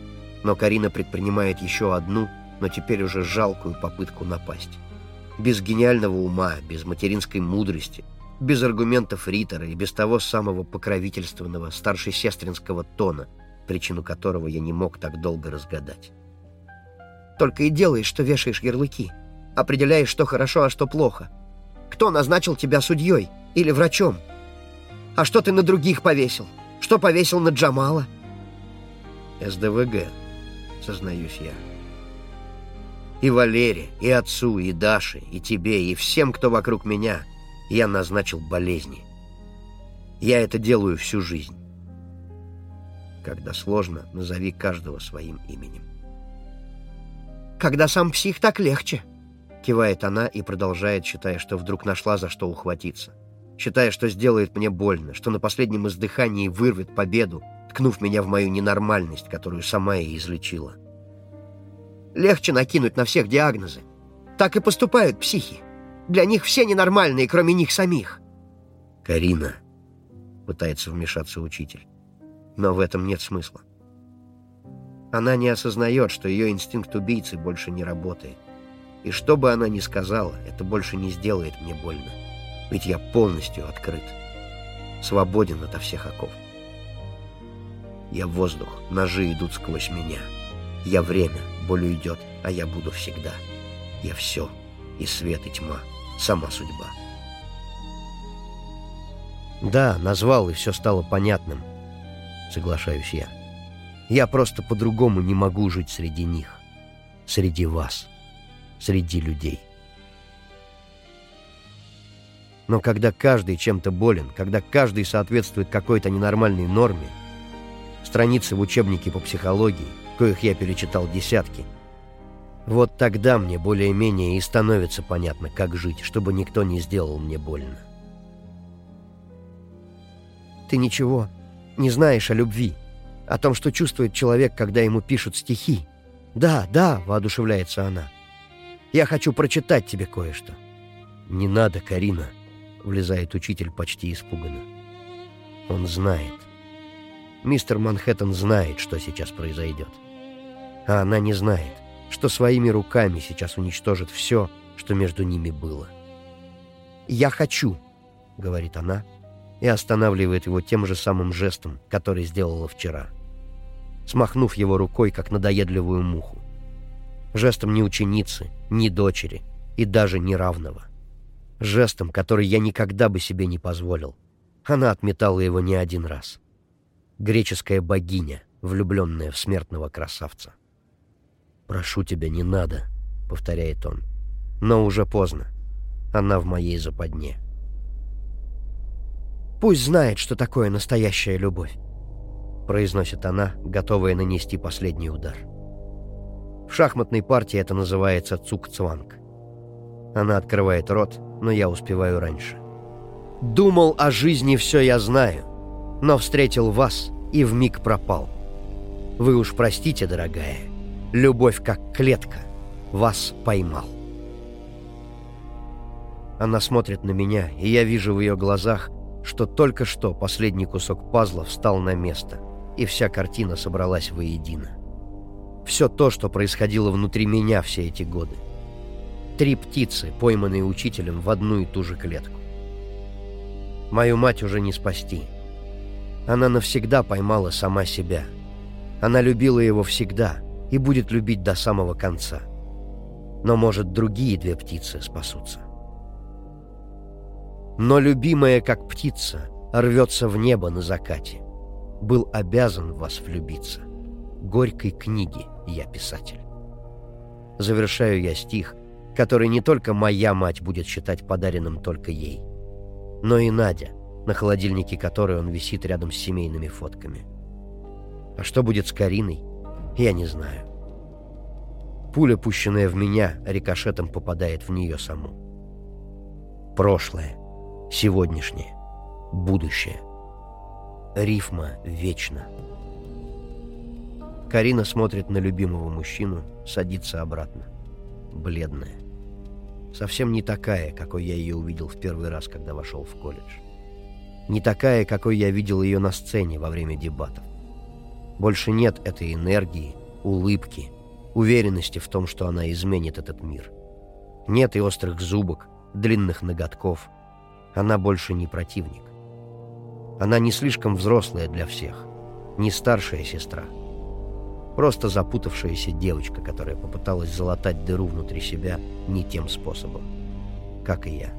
но Карина предпринимает еще одну, но теперь уже жалкую попытку напасть. Без гениального ума, без материнской мудрости, без аргументов Риттера и без того самого покровительственного старшесестринского тона — причину которого я не мог так долго разгадать. «Только и делаешь, что вешаешь ярлыки. Определяешь, что хорошо, а что плохо. Кто назначил тебя судьей или врачом? А что ты на других повесил? Что повесил на Джамала?» «СДВГ», — сознаюсь я. «И Валере, и отцу, и Даше, и тебе, и всем, кто вокруг меня, я назначил болезни. Я это делаю всю жизнь. Когда сложно, назови каждого своим именем. Когда сам псих, так легче. Кивает она и продолжает, считая, что вдруг нашла за что ухватиться. Считая, что сделает мне больно, что на последнем издыхании вырвет победу, ткнув меня в мою ненормальность, которую сама и излечила. Легче накинуть на всех диагнозы. Так и поступают психи. Для них все ненормальные, кроме них самих. «Карина», — пытается вмешаться учитель, но в этом нет смысла. Она не осознает, что ее инстинкт убийцы больше не работает. И что бы она ни сказала, это больше не сделает мне больно. Ведь я полностью открыт. Свободен ото всех оков. Я воздух, ножи идут сквозь меня. Я время, боль уйдет, а я буду всегда. Я все, и свет, и тьма, сама судьба. Да, назвал, и все стало понятным. Соглашаюсь я. Я просто по-другому не могу жить среди них. Среди вас среди людей. Но когда каждый чем-то болен, когда каждый соответствует какой-то ненормальной норме, страницы в учебнике по психологии, коих я перечитал десятки, вот тогда мне более-менее и становится понятно, как жить, чтобы никто не сделал мне больно. Ты ничего не знаешь о любви, о том, что чувствует человек, когда ему пишут стихи. Да, да, воодушевляется она. Я хочу прочитать тебе кое-что». «Не надо, Карина», — влезает учитель почти испуганно. «Он знает. Мистер Манхэттен знает, что сейчас произойдет. А она не знает, что своими руками сейчас уничтожит все, что между ними было». «Я хочу», — говорит она, и останавливает его тем же самым жестом, который сделала вчера, смахнув его рукой, как надоедливую муху жестом ни ученицы, ни дочери и даже ни равного. Жестом, который я никогда бы себе не позволил. Она отметала его не один раз. Греческая богиня, влюбленная в смертного красавца. «Прошу тебя, не надо», — повторяет он. Но уже поздно. Она в моей западне. «Пусть знает, что такое настоящая любовь», — произносит она, готовая нанести последний удар. В шахматной партии это называется цук-цванг. Она открывает рот, но я успеваю раньше. Думал о жизни все я знаю, но встретил вас и вмиг пропал. Вы уж простите, дорогая, любовь как клетка, вас поймал. Она смотрит на меня, и я вижу в ее глазах, что только что последний кусок пазла встал на место, и вся картина собралась воедино. Все то, что происходило внутри меня все эти годы. Три птицы, пойманные учителем в одну и ту же клетку. Мою мать уже не спасти. Она навсегда поймала сама себя. Она любила его всегда и будет любить до самого конца. Но, может, другие две птицы спасутся. Но любимая, как птица, рвется в небо на закате. Был обязан в вас влюбиться. Горькой книги я писатель. Завершаю я стих, который не только моя мать будет считать подаренным только ей, но и Надя, на холодильнике которой он висит рядом с семейными фотками. А что будет с Кариной, я не знаю. Пуля, пущенная в меня, рикошетом попадает в нее саму. Прошлое, сегодняшнее, будущее. Рифма вечна. Карина смотрит на любимого мужчину, садится обратно. Бледная. Совсем не такая, какой я ее увидел в первый раз, когда вошел в колледж. Не такая, какой я видел ее на сцене во время дебатов. Больше нет этой энергии, улыбки, уверенности в том, что она изменит этот мир. Нет и острых зубок, длинных ноготков. Она больше не противник. Она не слишком взрослая для всех, не старшая сестра. Просто запутавшаяся девочка, которая попыталась залатать дыру внутри себя не тем способом, как и я.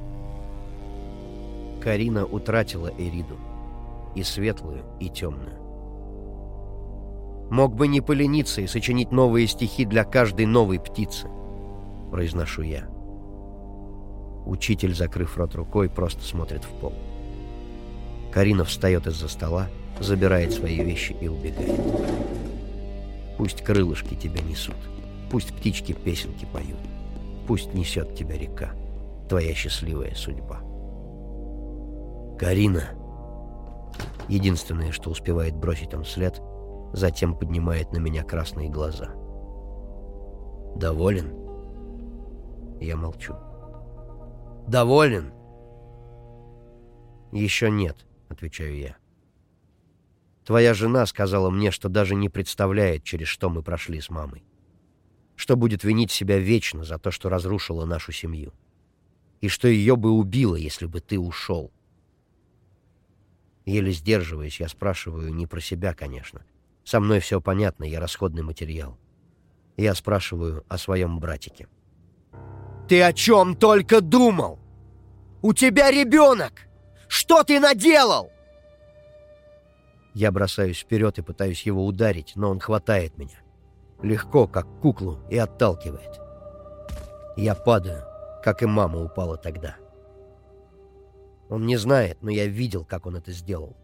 Карина утратила Эриду, и светлую, и темную. «Мог бы не полениться и сочинить новые стихи для каждой новой птицы», — произношу я. Учитель, закрыв рот рукой, просто смотрит в пол. Карина встает из-за стола, забирает свои вещи и убегает. Пусть крылышки тебя несут, пусть птички песенки поют. Пусть несет тебя река, твоя счастливая судьба. Карина. Единственное, что успевает бросить он вслед, затем поднимает на меня красные глаза. Доволен? Я молчу. Доволен? Еще нет, отвечаю я. Твоя жена сказала мне, что даже не представляет, через что мы прошли с мамой. Что будет винить себя вечно за то, что разрушила нашу семью. И что ее бы убило, если бы ты ушел. Еле сдерживаясь, я спрашиваю не про себя, конечно. Со мной все понятно, я расходный материал. Я спрашиваю о своем братике. «Ты о чем только думал? У тебя ребенок! Что ты наделал?» Я бросаюсь вперед и пытаюсь его ударить, но он хватает меня. Легко, как куклу, и отталкивает. Я падаю, как и мама упала тогда. Он не знает, но я видел, как он это сделал.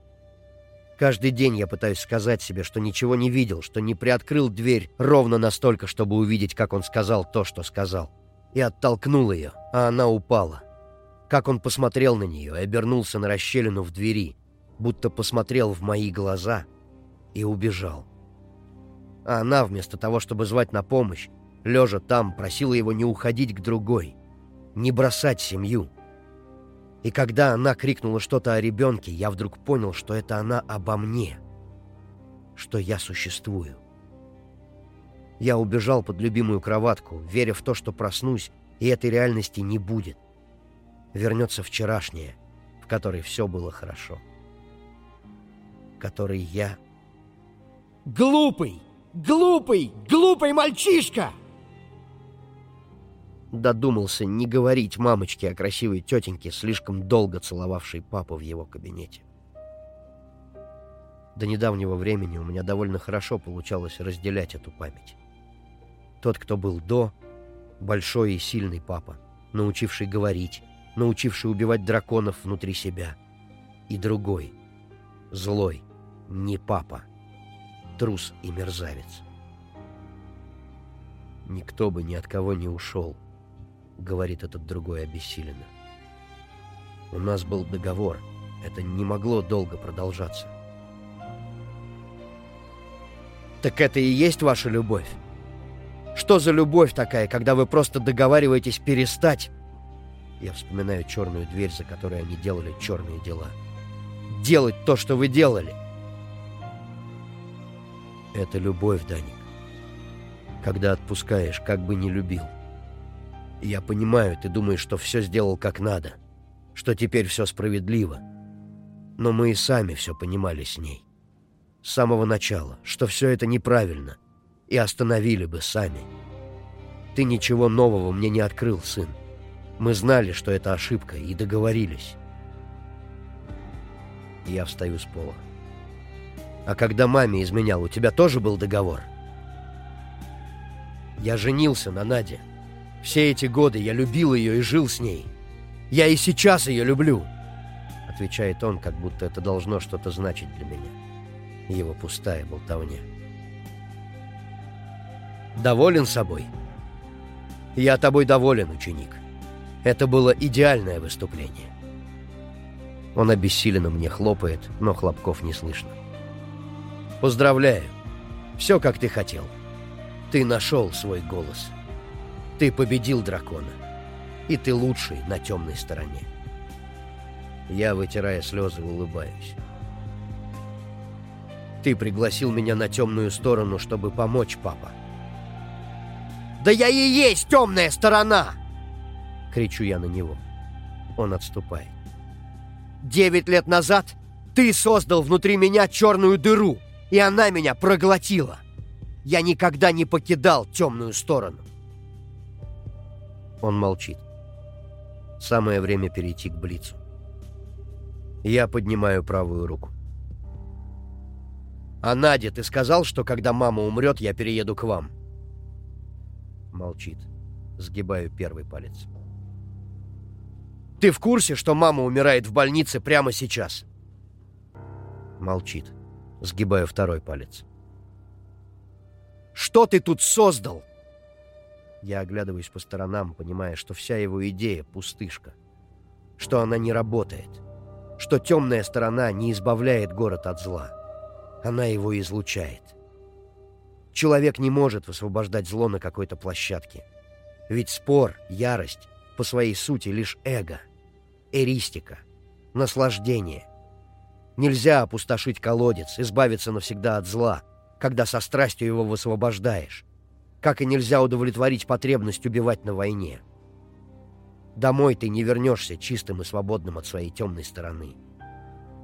Каждый день я пытаюсь сказать себе, что ничего не видел, что не приоткрыл дверь ровно настолько, чтобы увидеть, как он сказал то, что сказал. И оттолкнул ее, а она упала. Как он посмотрел на нее и обернулся на расщелину в двери, будто посмотрел в мои глаза и убежал. А она, вместо того, чтобы звать на помощь, лежа там, просила его не уходить к другой, не бросать семью. И когда она крикнула что-то о ребенке, я вдруг понял, что это она обо мне, что я существую. Я убежал под любимую кроватку, веря в то, что проснусь, и этой реальности не будет. Вернется вчерашнее, в которой все было хорошо. — который я... «Глупый! Глупый! Глупый мальчишка!» Додумался не говорить мамочке о красивой тетеньке, слишком долго целовавшей папу в его кабинете. До недавнего времени у меня довольно хорошо получалось разделять эту память. Тот, кто был до, большой и сильный папа, научивший говорить, научивший убивать драконов внутри себя. И другой, злой, не папа. Трус и мерзавец. «Никто бы ни от кого не ушел», — говорит этот другой обессиленно. «У нас был договор. Это не могло долго продолжаться». «Так это и есть ваша любовь? Что за любовь такая, когда вы просто договариваетесь перестать?» Я вспоминаю черную дверь, за которой они делали черные дела. «Делать то, что вы делали!» Это любовь, Даник. Когда отпускаешь, как бы не любил. Я понимаю, ты думаешь, что все сделал как надо, что теперь все справедливо. Но мы и сами все понимали с ней. С самого начала, что все это неправильно, и остановили бы сами. Ты ничего нового мне не открыл, сын. Мы знали, что это ошибка, и договорились. Я встаю с пола. А когда маме изменял, у тебя тоже был договор? Я женился на Наде. Все эти годы я любил ее и жил с ней. Я и сейчас ее люблю. Отвечает он, как будто это должно что-то значить для меня. Его пустая болтовня. Доволен собой? Я тобой доволен, ученик. Это было идеальное выступление. Он обессиленно мне хлопает, но хлопков не слышно. Поздравляю. Все, как ты хотел. Ты нашел свой голос. Ты победил дракона. И ты лучший на темной стороне. Я, вытирая слезы, улыбаюсь. Ты пригласил меня на темную сторону, чтобы помочь, папа. «Да я и есть темная сторона!» Кричу я на него. Он отступает. «Девять лет назад ты создал внутри меня черную дыру!» и она меня проглотила. Я никогда не покидал темную сторону. Он молчит. Самое время перейти к Блицу. Я поднимаю правую руку. «А Надя, ты сказал, что когда мама умрет, я перееду к вам?» Молчит. Сгибаю первый палец. «Ты в курсе, что мама умирает в больнице прямо сейчас?» Молчит. Сгибаю второй палец. «Что ты тут создал?» Я оглядываюсь по сторонам, понимая, что вся его идея — пустышка. Что она не работает. Что темная сторона не избавляет город от зла. Она его излучает. Человек не может высвобождать зло на какой-то площадке. Ведь спор, ярость, по своей сути лишь эго, эристика, наслаждение. Нельзя опустошить колодец, избавиться навсегда от зла, когда со страстью его высвобождаешь как и нельзя удовлетворить потребность убивать на войне. Домой ты не вернешься чистым и свободным от своей темной стороны.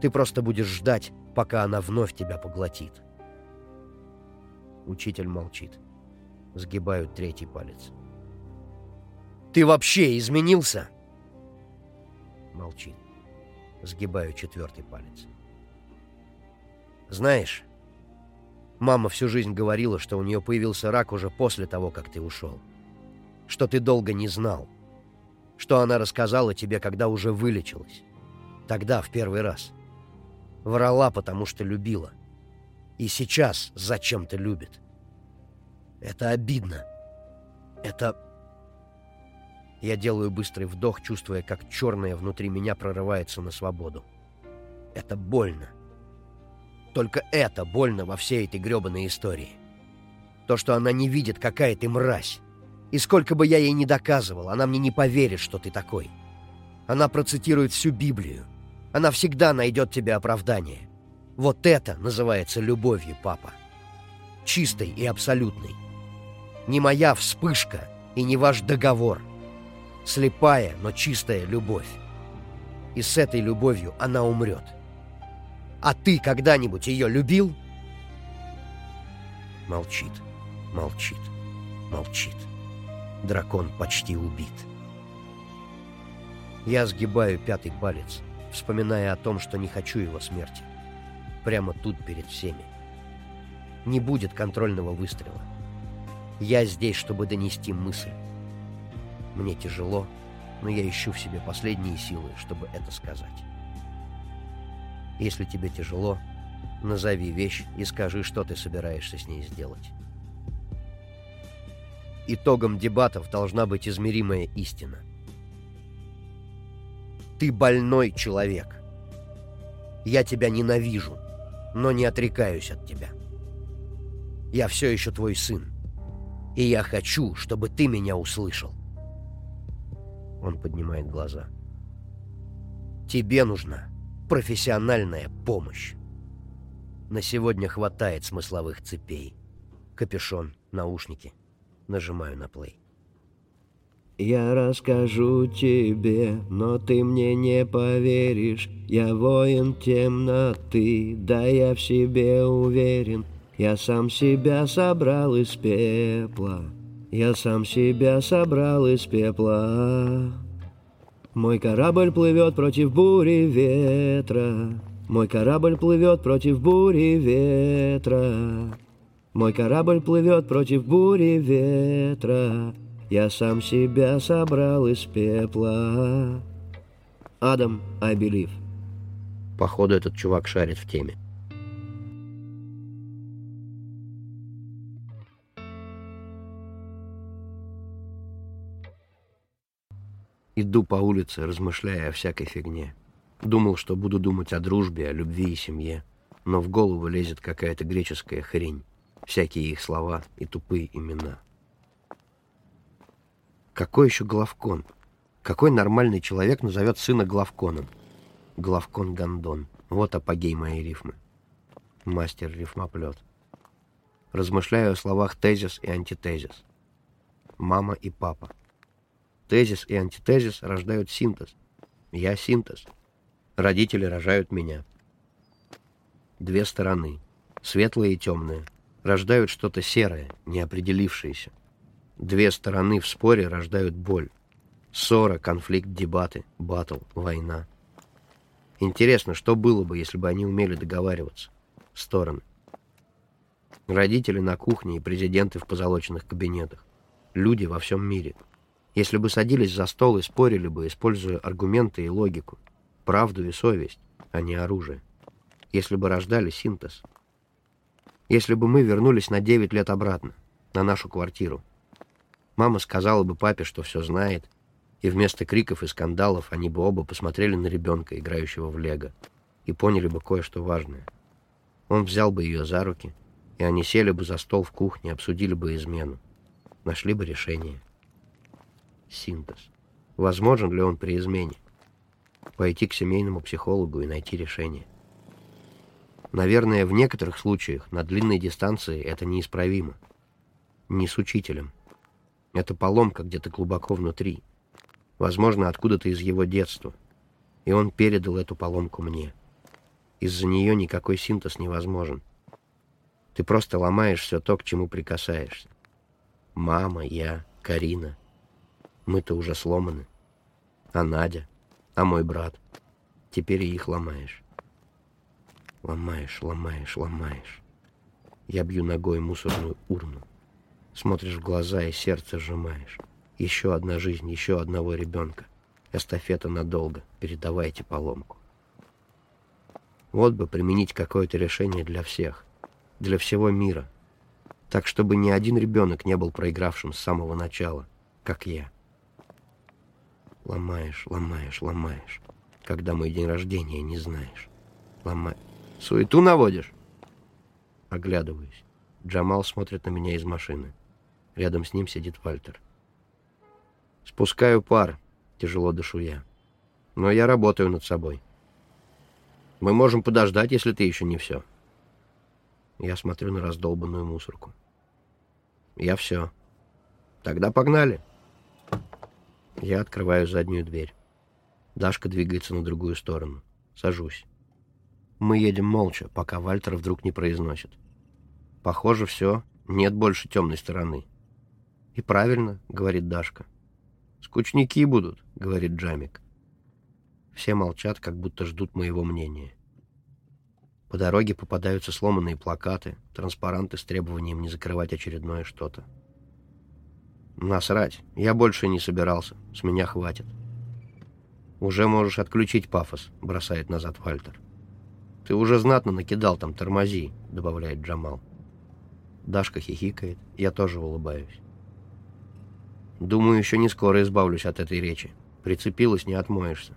Ты просто будешь ждать, пока она вновь тебя поглотит. Учитель молчит. Сгибают третий палец. «Ты вообще изменился?» Молчит. Сгибаю четвертый палец. «Знаешь, Мама всю жизнь говорила, что у нее появился рак уже после того, как ты ушел. Что ты долго не знал. Что она рассказала тебе, когда уже вылечилась. Тогда, в первый раз. Врала, потому что любила. И сейчас зачем-то любит. Это обидно. Это... Я делаю быстрый вдох, чувствуя, как черное внутри меня прорывается на свободу. Это больно. Только это больно во всей этой гребаной истории. То, что она не видит, какая ты мразь. И сколько бы я ей не доказывал, она мне не поверит, что ты такой. Она процитирует всю Библию. Она всегда найдет тебе оправдание. Вот это называется любовью, папа. Чистой и абсолютной. Не моя вспышка и не ваш договор. Слепая, но чистая любовь. И с этой любовью она умрет. А ты когда-нибудь ее любил?» Молчит, молчит, молчит. Дракон почти убит. Я сгибаю пятый палец, вспоминая о том, что не хочу его смерти. Прямо тут перед всеми. Не будет контрольного выстрела. Я здесь, чтобы донести мысль. Мне тяжело, но я ищу в себе последние силы, чтобы это сказать. Если тебе тяжело, назови вещь и скажи, что ты собираешься с ней сделать. Итогом дебатов должна быть измеримая истина. Ты больной человек. Я тебя ненавижу, но не отрекаюсь от тебя. Я все еще твой сын, и я хочу, чтобы ты меня услышал. Он поднимает глаза. Тебе нужна профессиональная помощь. На сегодня хватает смысловых цепей. Капюшон, наушники. Нажимаю на плей. Я расскажу тебе, но ты мне не поверишь. Я воин темноты, да я в себе уверен. Я сам себя собрал из пепла. Я сам себя собрал из пепла. Мой корабль плывет против бури ветра. Мой корабль плывет против бури ветра. Мой корабль плывет против бури ветра. Я сам себя собрал из пепла. Адам, believe. Походу, этот чувак шарит в теме. Иду по улице, размышляя о всякой фигне. Думал, что буду думать о дружбе, о любви и семье. Но в голову лезет какая-то греческая хрень. Всякие их слова и тупые имена. Какой еще Главкон? Какой нормальный человек назовет сына Главконом? Главкон Гондон. Вот апогей моей рифмы. Мастер рифмоплет. Размышляю о словах тезис и антитезис. Мама и папа. Тезис и антитезис рождают синтез. Я синтез. Родители рожают меня. Две стороны, светлые и темные, рождают что-то серое, неопределившееся. Две стороны в споре рождают боль. Ссора, конфликт, дебаты, батл, война. Интересно, что было бы, если бы они умели договариваться? Стороны. Родители на кухне и президенты в позолоченных кабинетах. Люди во всем мире — если бы садились за стол и спорили бы, используя аргументы и логику, правду и совесть, а не оружие. Если бы рождали синтез. Если бы мы вернулись на 9 лет обратно, на нашу квартиру. Мама сказала бы папе, что все знает, и вместо криков и скандалов они бы оба посмотрели на ребенка, играющего в лего, и поняли бы кое-что важное. Он взял бы ее за руки, и они сели бы за стол в кухне, обсудили бы измену, нашли бы решение. Синтез. Возможен ли он при измене? Пойти к семейному психологу и найти решение. Наверное, в некоторых случаях на длинной дистанции это неисправимо. Не с учителем. Это поломка где-то глубоко внутри. Возможно, откуда-то из его детства. И он передал эту поломку мне. Из-за нее никакой синтез невозможен. Ты просто ломаешь все то, к чему прикасаешься. Мама, я, Карина. Мы-то уже сломаны. А Надя? А мой брат? Теперь и их ломаешь. Ломаешь, ломаешь, ломаешь. Я бью ногой мусорную урну. Смотришь в глаза и сердце сжимаешь. Еще одна жизнь, еще одного ребенка. Эстафета надолго. Передавайте поломку. Вот бы применить какое-то решение для всех. Для всего мира. Так, чтобы ни один ребенок не был проигравшим с самого начала, как я. Ломаешь, ломаешь, ломаешь. Когда мой день рождения, не знаешь. Ломай. Суету наводишь? Оглядываюсь. Джамал смотрит на меня из машины. Рядом с ним сидит Вальтер. Спускаю пар, тяжело дышу я. Но я работаю над собой. Мы можем подождать, если ты еще не все. Я смотрю на раздолбанную мусорку. Я все. Тогда погнали. Я открываю заднюю дверь. Дашка двигается на другую сторону. Сажусь. Мы едем молча, пока Вальтер вдруг не произносит. Похоже, все, нет больше темной стороны. «И правильно», — говорит Дашка. «Скучники будут», — говорит Джамик. Все молчат, как будто ждут моего мнения. По дороге попадаются сломанные плакаты, транспаранты с требованием не закрывать очередное что-то. «Насрать, я больше не собирался, с меня хватит». «Уже можешь отключить пафос», — бросает назад Вальтер. «Ты уже знатно накидал там, тормози», — добавляет Джамал. Дашка хихикает, я тоже улыбаюсь. Думаю, еще не скоро избавлюсь от этой речи. Прицепилась, не отмоешься.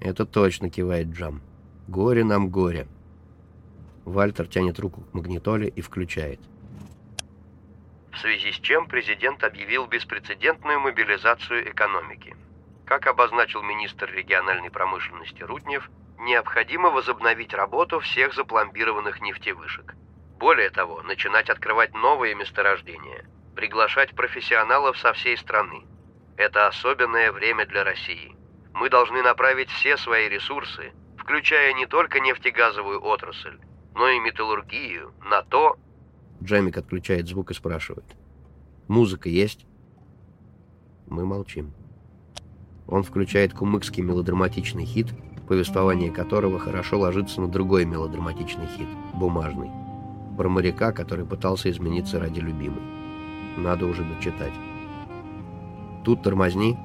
Это точно, кивает Джам. Горе нам горе. Вальтер тянет руку к магнитоле и включает. В связи с чем президент объявил беспрецедентную мобилизацию экономики. Как обозначил министр региональной промышленности Руднев, необходимо возобновить работу всех запломбированных нефтевышек. Более того, начинать открывать новые месторождения – приглашать профессионалов со всей страны. Это особенное время для России. Мы должны направить все свои ресурсы, включая не только нефтегазовую отрасль, но и металлургию, на то... Джамик отключает звук и спрашивает. «Музыка есть?» Мы молчим. Он включает кумыкский мелодраматичный хит, повествование которого хорошо ложится на другой мелодраматичный хит, бумажный, про моряка, который пытался измениться ради любимой. Надо уже дочитать. Тут тормозни.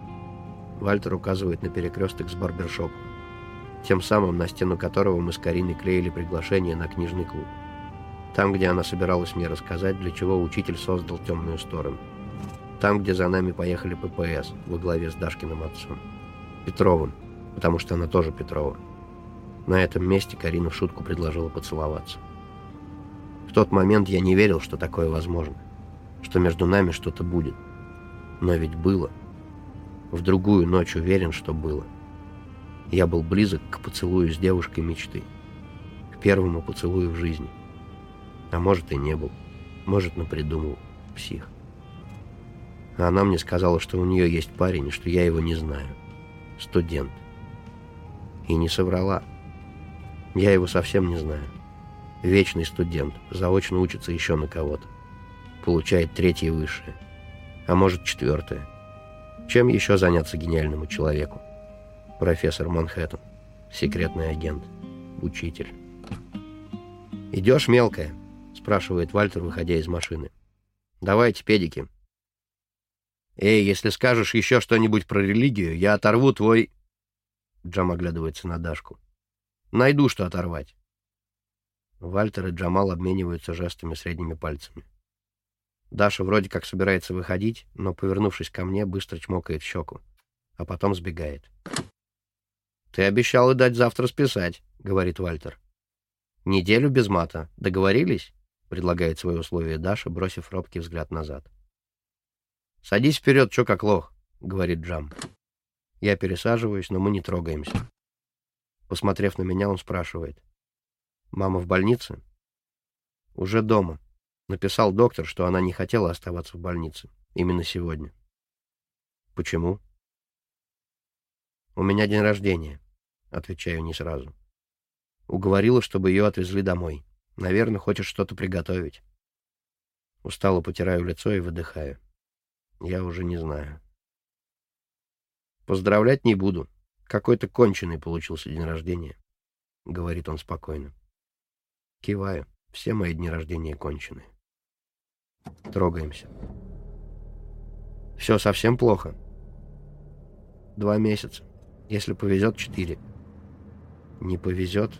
Вальтер указывает на перекресток с барбершопом. Тем самым, на стену которого мы с Кариной клеили приглашение на книжный клуб. Там, где она собиралась мне рассказать, для чего учитель создал темную сторону. Там, где за нами поехали ППС во главе с Дашкиным отцом. Петровым, потому что она тоже Петрова. На этом месте Карина в шутку предложила поцеловаться. В тот момент я не верил, что такое возможно что между нами что-то будет. Но ведь было. В другую ночь уверен, что было. Я был близок к поцелую с девушкой мечты. К первому поцелую в жизни. А может и не был. Может, напридумывал. Псих. А она мне сказала, что у нее есть парень, и что я его не знаю. Студент. И не соврала. Я его совсем не знаю. Вечный студент. Заочно учится еще на кого-то получает третье высшее, а может четвертое. Чем еще заняться гениальному человеку? Профессор Манхэттен, секретный агент, учитель. «Идешь, мелкая?» — спрашивает Вальтер, выходя из машины. «Давайте, педики». «Эй, если скажешь еще что-нибудь про религию, я оторву твой...» Джам оглядывается на Дашку. «Найду, что оторвать». Вальтер и Джамал обмениваются жестами средними пальцами. Даша вроде как собирается выходить, но, повернувшись ко мне, быстро чмокает щеку, а потом сбегает. «Ты обещала дать завтра списать», — говорит Вальтер. «Неделю без мата. Договорились?» — предлагает свои условия Даша, бросив робкий взгляд назад. «Садись вперед, чё как лох», — говорит Джам. Я пересаживаюсь, но мы не трогаемся. Посмотрев на меня, он спрашивает. «Мама в больнице?» «Уже дома», Написал доктор, что она не хотела оставаться в больнице. Именно сегодня. Почему? У меня день рождения. Отвечаю не сразу. Уговорила, чтобы ее отвезли домой. Наверное, хочет что-то приготовить. Устало потираю лицо и выдыхаю. Я уже не знаю. Поздравлять не буду. Какой-то конченый получился день рождения. Говорит он спокойно. Киваю. Все мои дни рождения кончены. Трогаемся. Все совсем плохо. Два месяца. Если повезет, четыре. Не повезет,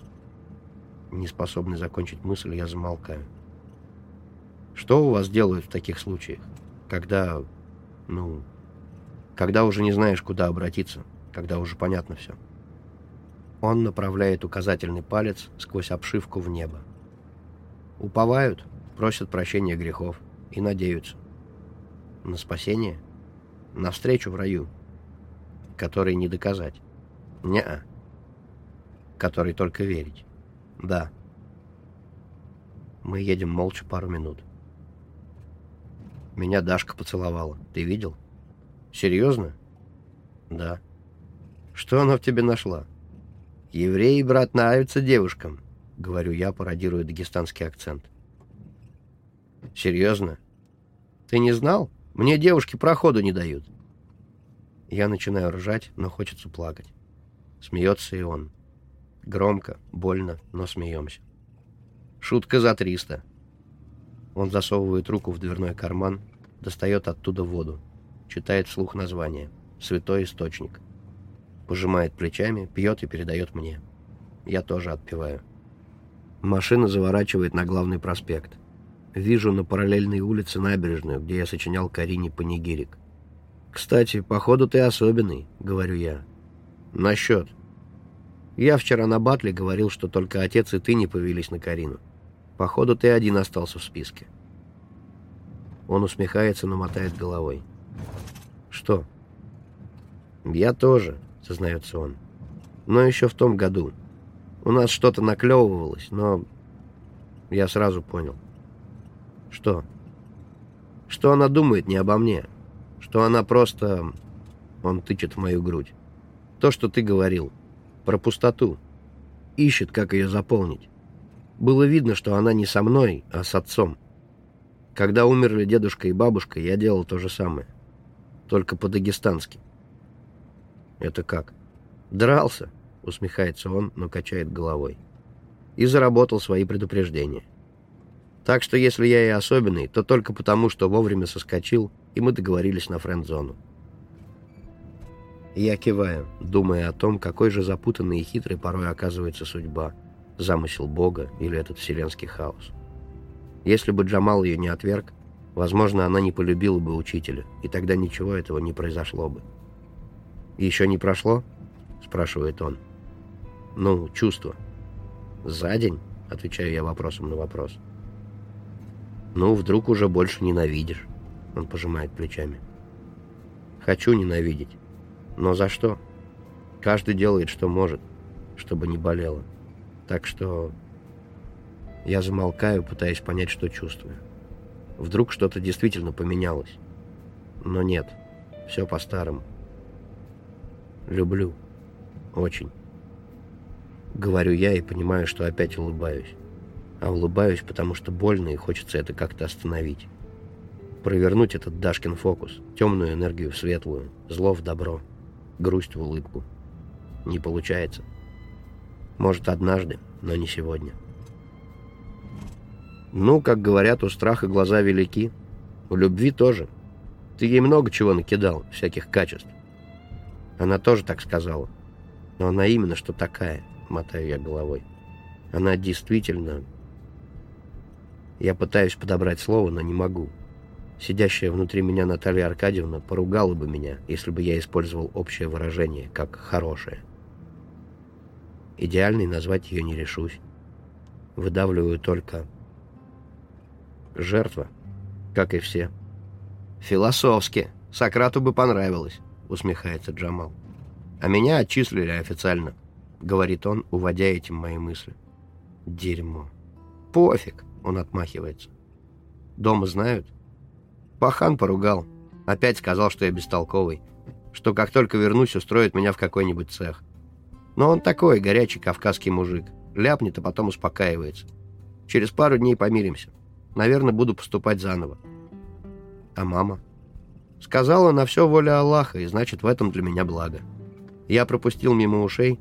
не способный закончить мысль, я замолкаю. Что у вас делают в таких случаях? Когда, ну, когда уже не знаешь, куда обратиться, когда уже понятно все. Он направляет указательный палец сквозь обшивку в небо. Уповают, просят прощения грехов и надеются. На спасение? На встречу в раю, который не доказать. Не-а. Который только верить. Да. Мы едем молча пару минут. Меня Дашка поцеловала. Ты видел? Серьезно? Да. Что она в тебе нашла? Евреи, брат, нравятся девушкам, говорю я, пародируя дагестанский акцент. Серьезно? Ты не знал? Мне девушки проходу не дают. Я начинаю ржать, но хочется плакать. Смеется и он. Громко, больно, но смеемся. Шутка за триста. Он засовывает руку в дверной карман, достает оттуда воду. Читает вслух название. «Святой источник». Пожимает плечами, пьет и передает мне. Я тоже отпиваю. Машина заворачивает на главный проспект. Вижу на параллельной улице набережную, где я сочинял Карине панигирик. «Кстати, походу ты особенный», — говорю я. «Насчет?» «Я вчера на батле говорил, что только отец и ты не повелись на Карину. Походу ты один остался в списке». Он усмехается, но мотает головой. «Что?» «Я тоже», — сознается он. «Но еще в том году. У нас что-то наклевывалось, но я сразу понял». Что? Что она думает не обо мне? Что она просто... Он тычет в мою грудь. То, что ты говорил. Про пустоту. Ищет, как ее заполнить. Было видно, что она не со мной, а с отцом. Когда умерли дедушка и бабушка, я делал то же самое. Только по-дагестански. Это как? Дрался, усмехается он, но качает головой. И заработал свои предупреждения. Так что если я и особенный, то только потому, что вовремя соскочил, и мы договорились на френд-зону. Я киваю, думая о том, какой же запутанной и хитрой порой оказывается судьба, замысел Бога или этот вселенский хаос. Если бы Джамал ее не отверг, возможно, она не полюбила бы учителя, и тогда ничего этого не произошло бы. «Еще не прошло?» — спрашивает он. «Ну, чувство». «За день?» — отвечаю я вопросом на вопрос. «За «Ну, вдруг уже больше ненавидишь?» Он пожимает плечами. «Хочу ненавидеть. Но за что? Каждый делает, что может, чтобы не болело. Так что...» Я замолкаю, пытаясь понять, что чувствую. Вдруг что-то действительно поменялось. Но нет, все по-старому. Люблю. Очень. Говорю я и понимаю, что опять улыбаюсь а улыбаюсь, потому что больно и хочется это как-то остановить. Провернуть этот Дашкин фокус, темную энергию в светлую, зло в добро, грусть в улыбку. Не получается. Может, однажды, но не сегодня. Ну, как говорят, у страха глаза велики. У любви тоже. Ты ей много чего накидал, всяких качеств. Она тоже так сказала. Но она именно что такая, мотаю я головой. Она действительно я пытаюсь подобрать слово, но не могу. Сидящая внутри меня Наталья Аркадьевна поругала бы меня, если бы я использовал общее выражение, как «хорошее». Идеальной назвать ее не решусь. Выдавливаю только «жертва», как и все. «Философски. Сократу бы понравилось», — усмехается Джамал. «А меня отчислили официально», — говорит он, уводя этим мои мысли. «Дерьмо». «Пофиг», — он отмахивается. «Дома знают?» Пахан поругал. Опять сказал, что я бестолковый. Что как только вернусь, устроит меня в какой-нибудь цех. Но он такой, горячий кавказский мужик. Ляпнет, а потом успокаивается. Через пару дней помиримся. Наверное, буду поступать заново. А мама? Сказала, на все воля Аллаха, и значит, в этом для меня благо. Я пропустил мимо ушей,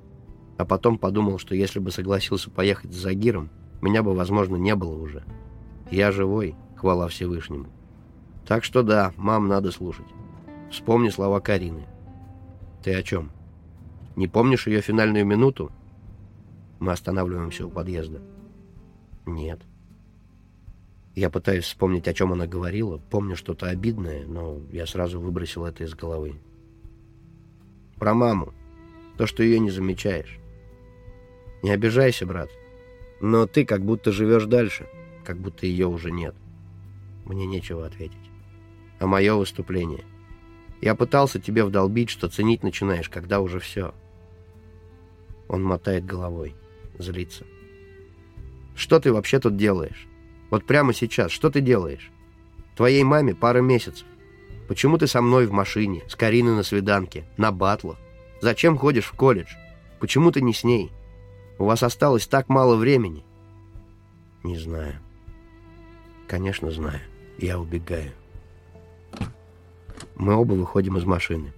а потом подумал, что если бы согласился поехать с Загиром, меня бы, возможно, не было уже. Я живой, хвала Всевышнему. Так что да, мам надо слушать. Вспомни слова Карины. Ты о чем? Не помнишь ее финальную минуту? Мы останавливаемся у подъезда. Нет. Я пытаюсь вспомнить, о чем она говорила. Помню что-то обидное, но я сразу выбросил это из головы. Про маму. То, что ее не замечаешь. Не обижайся, брат. Но ты как будто живешь дальше, как будто ее уже нет. Мне нечего ответить. А мое выступление. Я пытался тебе вдолбить, что ценить начинаешь, когда уже все. Он мотает головой, злится. Что ты вообще тут делаешь? Вот прямо сейчас, что ты делаешь? Твоей маме пара месяцев. Почему ты со мной в машине, с Кариной на свиданке, на батлах? Зачем ходишь в колледж? Почему ты не с ней? У вас осталось так мало времени. Не знаю. Конечно, знаю. Я убегаю. Мы оба выходим из машины.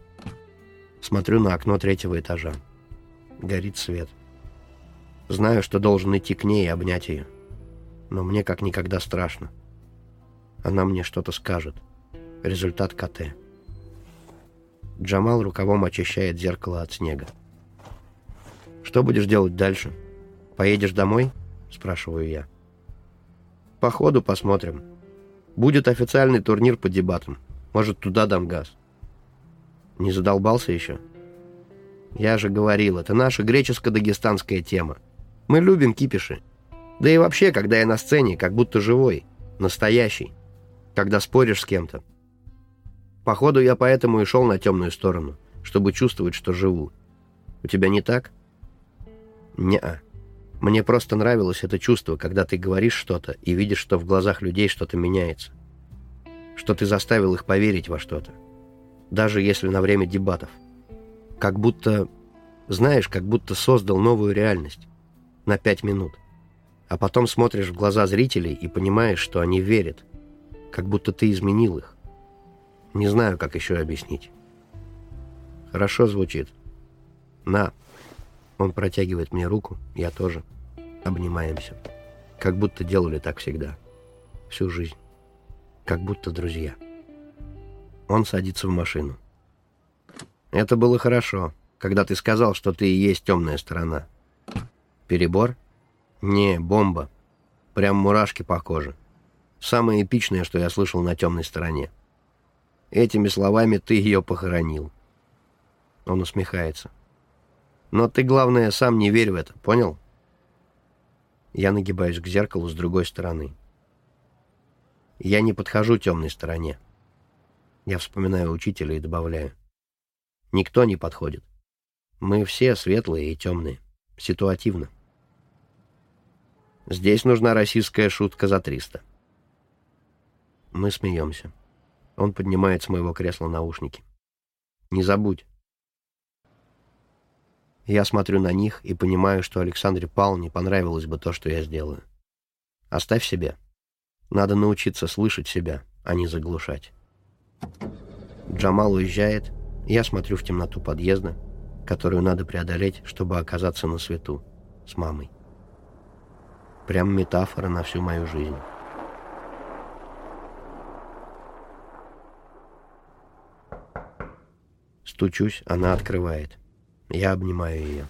Смотрю на окно третьего этажа. Горит свет. Знаю, что должен идти к ней и обнять ее. Но мне как никогда страшно. Она мне что-то скажет. Результат КТ. Джамал рукавом очищает зеркало от снега. «Что будешь делать дальше? Поедешь домой?» – спрашиваю я. «По ходу посмотрим. Будет официальный турнир по дебатам. Может, туда дам газ?» «Не задолбался еще?» «Я же говорил, это наша греческо-дагестанская тема. Мы любим кипиши. Да и вообще, когда я на сцене, как будто живой, настоящий. Когда споришь с кем-то. Походу, я поэтому и шел на темную сторону, чтобы чувствовать, что живу. У тебя не так?» «Не-а. Мне просто нравилось это чувство, когда ты говоришь что-то и видишь, что в глазах людей что-то меняется. Что ты заставил их поверить во что-то. Даже если на время дебатов. Как будто, знаешь, как будто создал новую реальность. На пять минут. А потом смотришь в глаза зрителей и понимаешь, что они верят. Как будто ты изменил их. Не знаю, как еще объяснить. Хорошо звучит. На. Он протягивает мне руку, я тоже. Обнимаемся. Как будто делали так всегда. Всю жизнь. Как будто друзья. Он садится в машину. Это было хорошо, когда ты сказал, что ты и есть темная сторона. Перебор? Не, бомба. Прям мурашки по коже. Самое эпичное, что я слышал на темной стороне. Этими словами ты ее похоронил. Он усмехается. Но ты, главное, сам не верь в это, понял? Я нагибаюсь к зеркалу с другой стороны. Я не подхожу темной стороне. Я вспоминаю учителя и добавляю. Никто не подходит. Мы все светлые и темные. Ситуативно. Здесь нужна российская шутка за 300. Мы смеемся. Он поднимает с моего кресла наушники. Не забудь, я смотрю на них и понимаю, что Александре Павловне понравилось бы то, что я сделаю. Оставь себе. Надо научиться слышать себя, а не заглушать. Джамал уезжает, я смотрю в темноту подъезда, которую надо преодолеть, чтобы оказаться на свету с мамой. Прям метафора на всю мою жизнь. Стучусь, она открывает. Я обнимаю ее.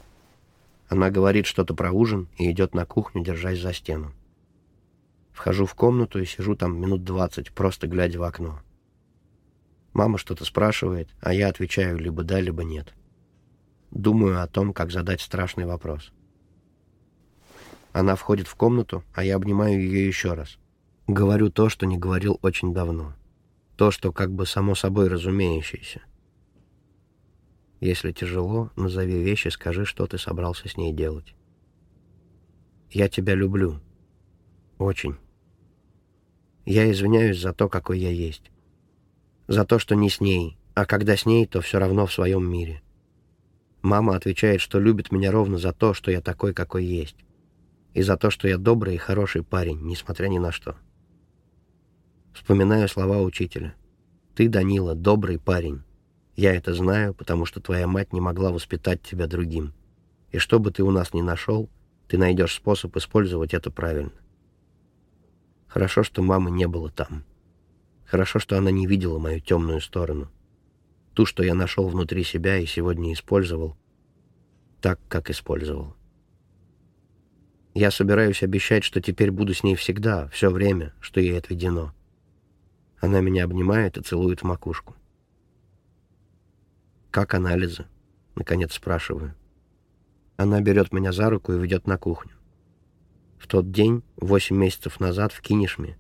Она говорит что-то про ужин и идет на кухню, держась за стену. Вхожу в комнату и сижу там минут двадцать, просто глядя в окно. Мама что-то спрашивает, а я отвечаю либо да, либо нет. Думаю о том, как задать страшный вопрос. Она входит в комнату, а я обнимаю ее еще раз. Говорю то, что не говорил очень давно. То, что как бы само собой разумеющееся. Если тяжело, назови вещи, скажи, что ты собрался с ней делать. Я тебя люблю. Очень. Я извиняюсь за то, какой я есть. За то, что не с ней, а когда с ней, то все равно в своем мире. Мама отвечает, что любит меня ровно за то, что я такой, какой есть. И за то, что я добрый и хороший парень, несмотря ни на что. Вспоминаю слова учителя. «Ты, Данила, добрый парень. Я это знаю, потому что твоя мать не могла воспитать тебя другим. И что бы ты у нас ни нашел, ты найдешь способ использовать это правильно. Хорошо, что мамы не было там. Хорошо, что она не видела мою темную сторону. Ту, что я нашел внутри себя и сегодня использовал так, как использовал. Я собираюсь обещать, что теперь буду с ней всегда, все время, что ей отведено. Она меня обнимает и целует в макушку. «Как анализы?» — наконец спрашиваю. Она берет меня за руку и ведет на кухню. В тот день, восемь месяцев назад, в Кинешме,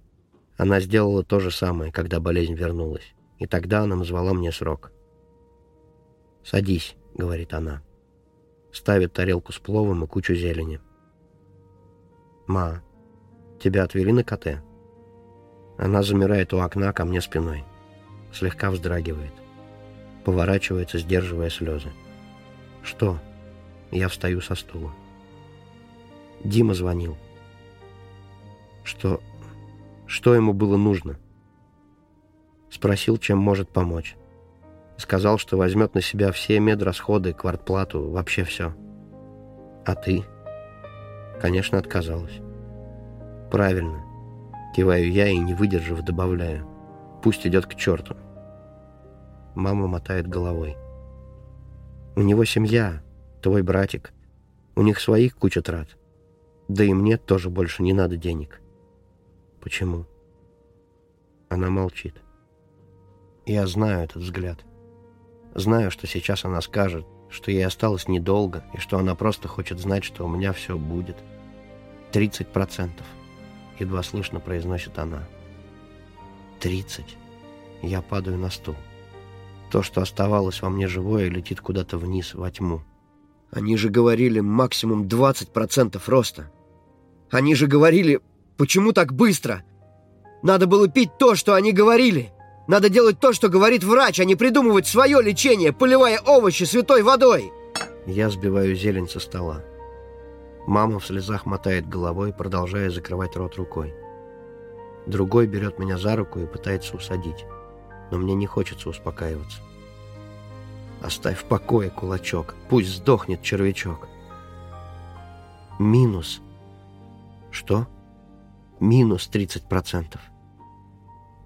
она сделала то же самое, когда болезнь вернулась. И тогда она назвала мне срок. «Садись», — говорит она. Ставит тарелку с пловом и кучу зелени. «Ма, тебя отвели на КТ?» Она замирает у окна ко мне спиной. Слегка вздрагивает. Поворачивается, сдерживая слезы. «Что?» Я встаю со стула. Дима звонил. Что... Что ему было нужно? Спросил, чем может помочь. Сказал, что возьмет на себя все медрасходы, квартплату, вообще все. А ты? Конечно, отказалась. Правильно. Киваю я и, не выдержав, добавляю. Пусть идет к черту. Мама мотает головой. У него семья, твой братик. У них своих куча трат. Да и мне тоже больше не надо денег. Почему? Она молчит. Я знаю этот взгляд. Знаю, что сейчас она скажет, что ей осталось недолго, и что она просто хочет знать, что у меня все будет. Тридцать процентов. Едва слышно произносит она. Тридцать. Я падаю на стул. То, что оставалось во мне живое, летит куда-то вниз, во тьму. Они же говорили максимум 20% роста. Они же говорили, почему так быстро? Надо было пить то, что они говорили. Надо делать то, что говорит врач, а не придумывать свое лечение, поливая овощи святой водой. Я сбиваю зелень со стола. Мама в слезах мотает головой, продолжая закрывать рот рукой. Другой берет меня за руку и пытается усадить, но мне не хочется успокаиваться. Оставь в покое кулачок. Пусть сдохнет червячок. Минус. Что? Минус 30%.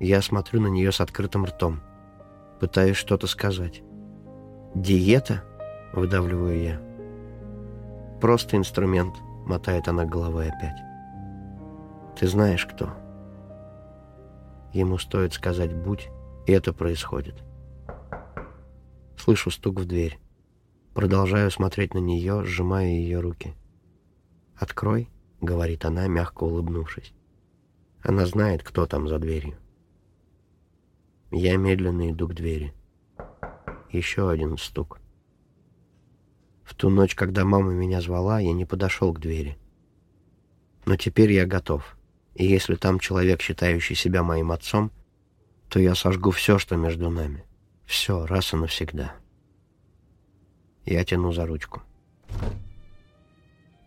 Я смотрю на нее с открытым ртом. Пытаюсь что-то сказать. «Диета?» — выдавливаю я. «Просто инструмент», — мотает она головой опять. «Ты знаешь, кто?» Ему стоит сказать «будь», и это происходит. Слышу стук в дверь. Продолжаю смотреть на нее, сжимая ее руки. «Открой», — говорит она, мягко улыбнувшись. Она знает, кто там за дверью. Я медленно иду к двери. Еще один стук. В ту ночь, когда мама меня звала, я не подошел к двери. Но теперь я готов. И если там человек, считающий себя моим отцом, то я сожгу все, что между нами. Все, раз и навсегда. Я тяну за ручку.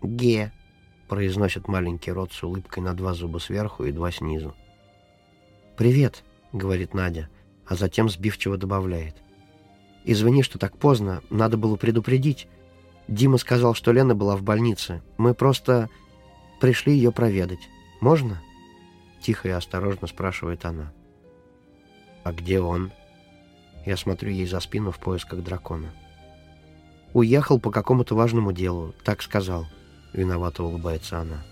«Ге», — произносит маленький рот с улыбкой на два зуба сверху и два снизу. «Привет», — говорит Надя, а затем сбивчиво добавляет. «Извини, что так поздно, надо было предупредить. Дима сказал, что Лена была в больнице. Мы просто пришли ее проведать. Можно?» Тихо и осторожно спрашивает она. «А где он?» Я смотрю ей за спину в поисках дракона. «Уехал по какому-то важному делу, так сказал». Виновато улыбается она.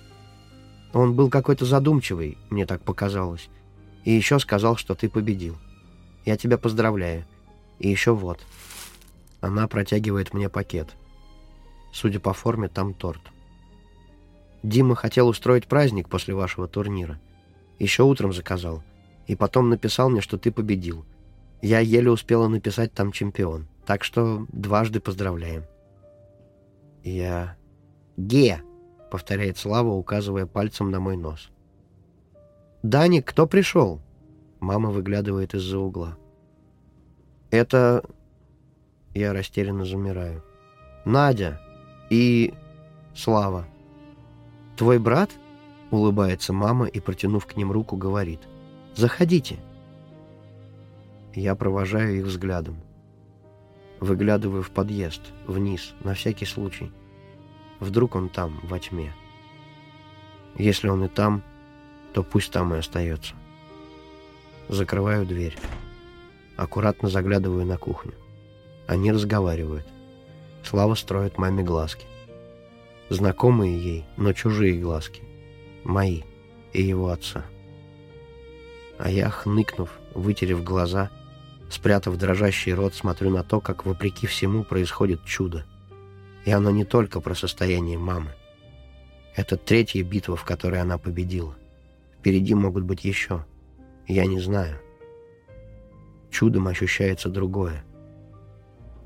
Он был какой-то задумчивый, мне так показалось. И еще сказал, что ты победил. Я тебя поздравляю. И еще вот. Она протягивает мне пакет. Судя по форме, там торт. Дима хотел устроить праздник после вашего турнира. Еще утром заказал. И потом написал мне, что ты победил. Я еле успела написать там чемпион. Так что дважды поздравляем. Я... Ге! Повторяет Слава, указывая пальцем на мой нос. «Даник, кто пришел?» Мама выглядывает из-за угла. «Это...» Я растерянно замираю. «Надя и... Слава». «Твой брат?» — улыбается мама и, протянув к ним руку, говорит. «Заходите». Я провожаю их взглядом. Выглядываю в подъезд, вниз, на всякий случай. Вдруг он там, во тьме. Если он и там, то пусть там и остается. Закрываю дверь. Аккуратно заглядываю на кухню. Они разговаривают. Слава строит маме глазки. Знакомые ей, но чужие глазки. Мои и его отца. А я, хныкнув, вытерев глаза, спрятав дрожащий рот, смотрю на то, как вопреки всему происходит чудо. И оно не только про состояние мамы. Это третья битва, в которой она победила. Впереди могут быть еще. Я не знаю. Чудом ощущается другое.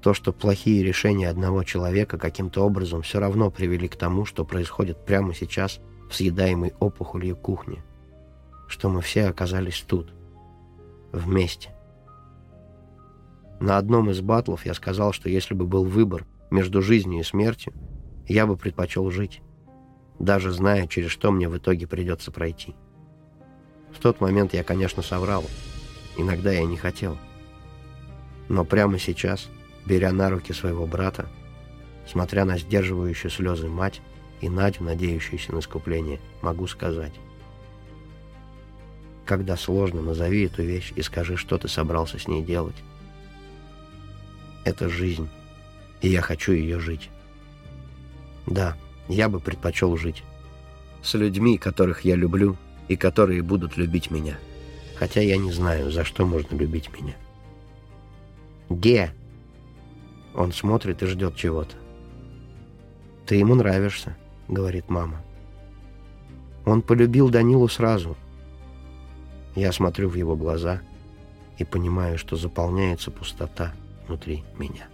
То, что плохие решения одного человека каким-то образом все равно привели к тому, что происходит прямо сейчас в съедаемой опухолью кухне. Что мы все оказались тут. Вместе. На одном из батлов я сказал, что если бы был выбор между жизнью и смертью, я бы предпочел жить, даже зная, через что мне в итоге придется пройти. В тот момент я, конечно, соврал. Иногда я не хотел. Но прямо сейчас беря на руки своего брата, смотря на сдерживающую слезы мать и Надю, надеющуюся на искупление, могу сказать. Когда сложно, назови эту вещь и скажи, что ты собрался с ней делать. Это жизнь, и я хочу ее жить. Да, я бы предпочел жить. С людьми, которых я люблю, и которые будут любить меня. Хотя я не знаю, за что можно любить меня. Где? Он смотрит и ждет чего-то. «Ты ему нравишься», — говорит мама. Он полюбил Данилу сразу. Я смотрю в его глаза и понимаю, что заполняется пустота внутри меня.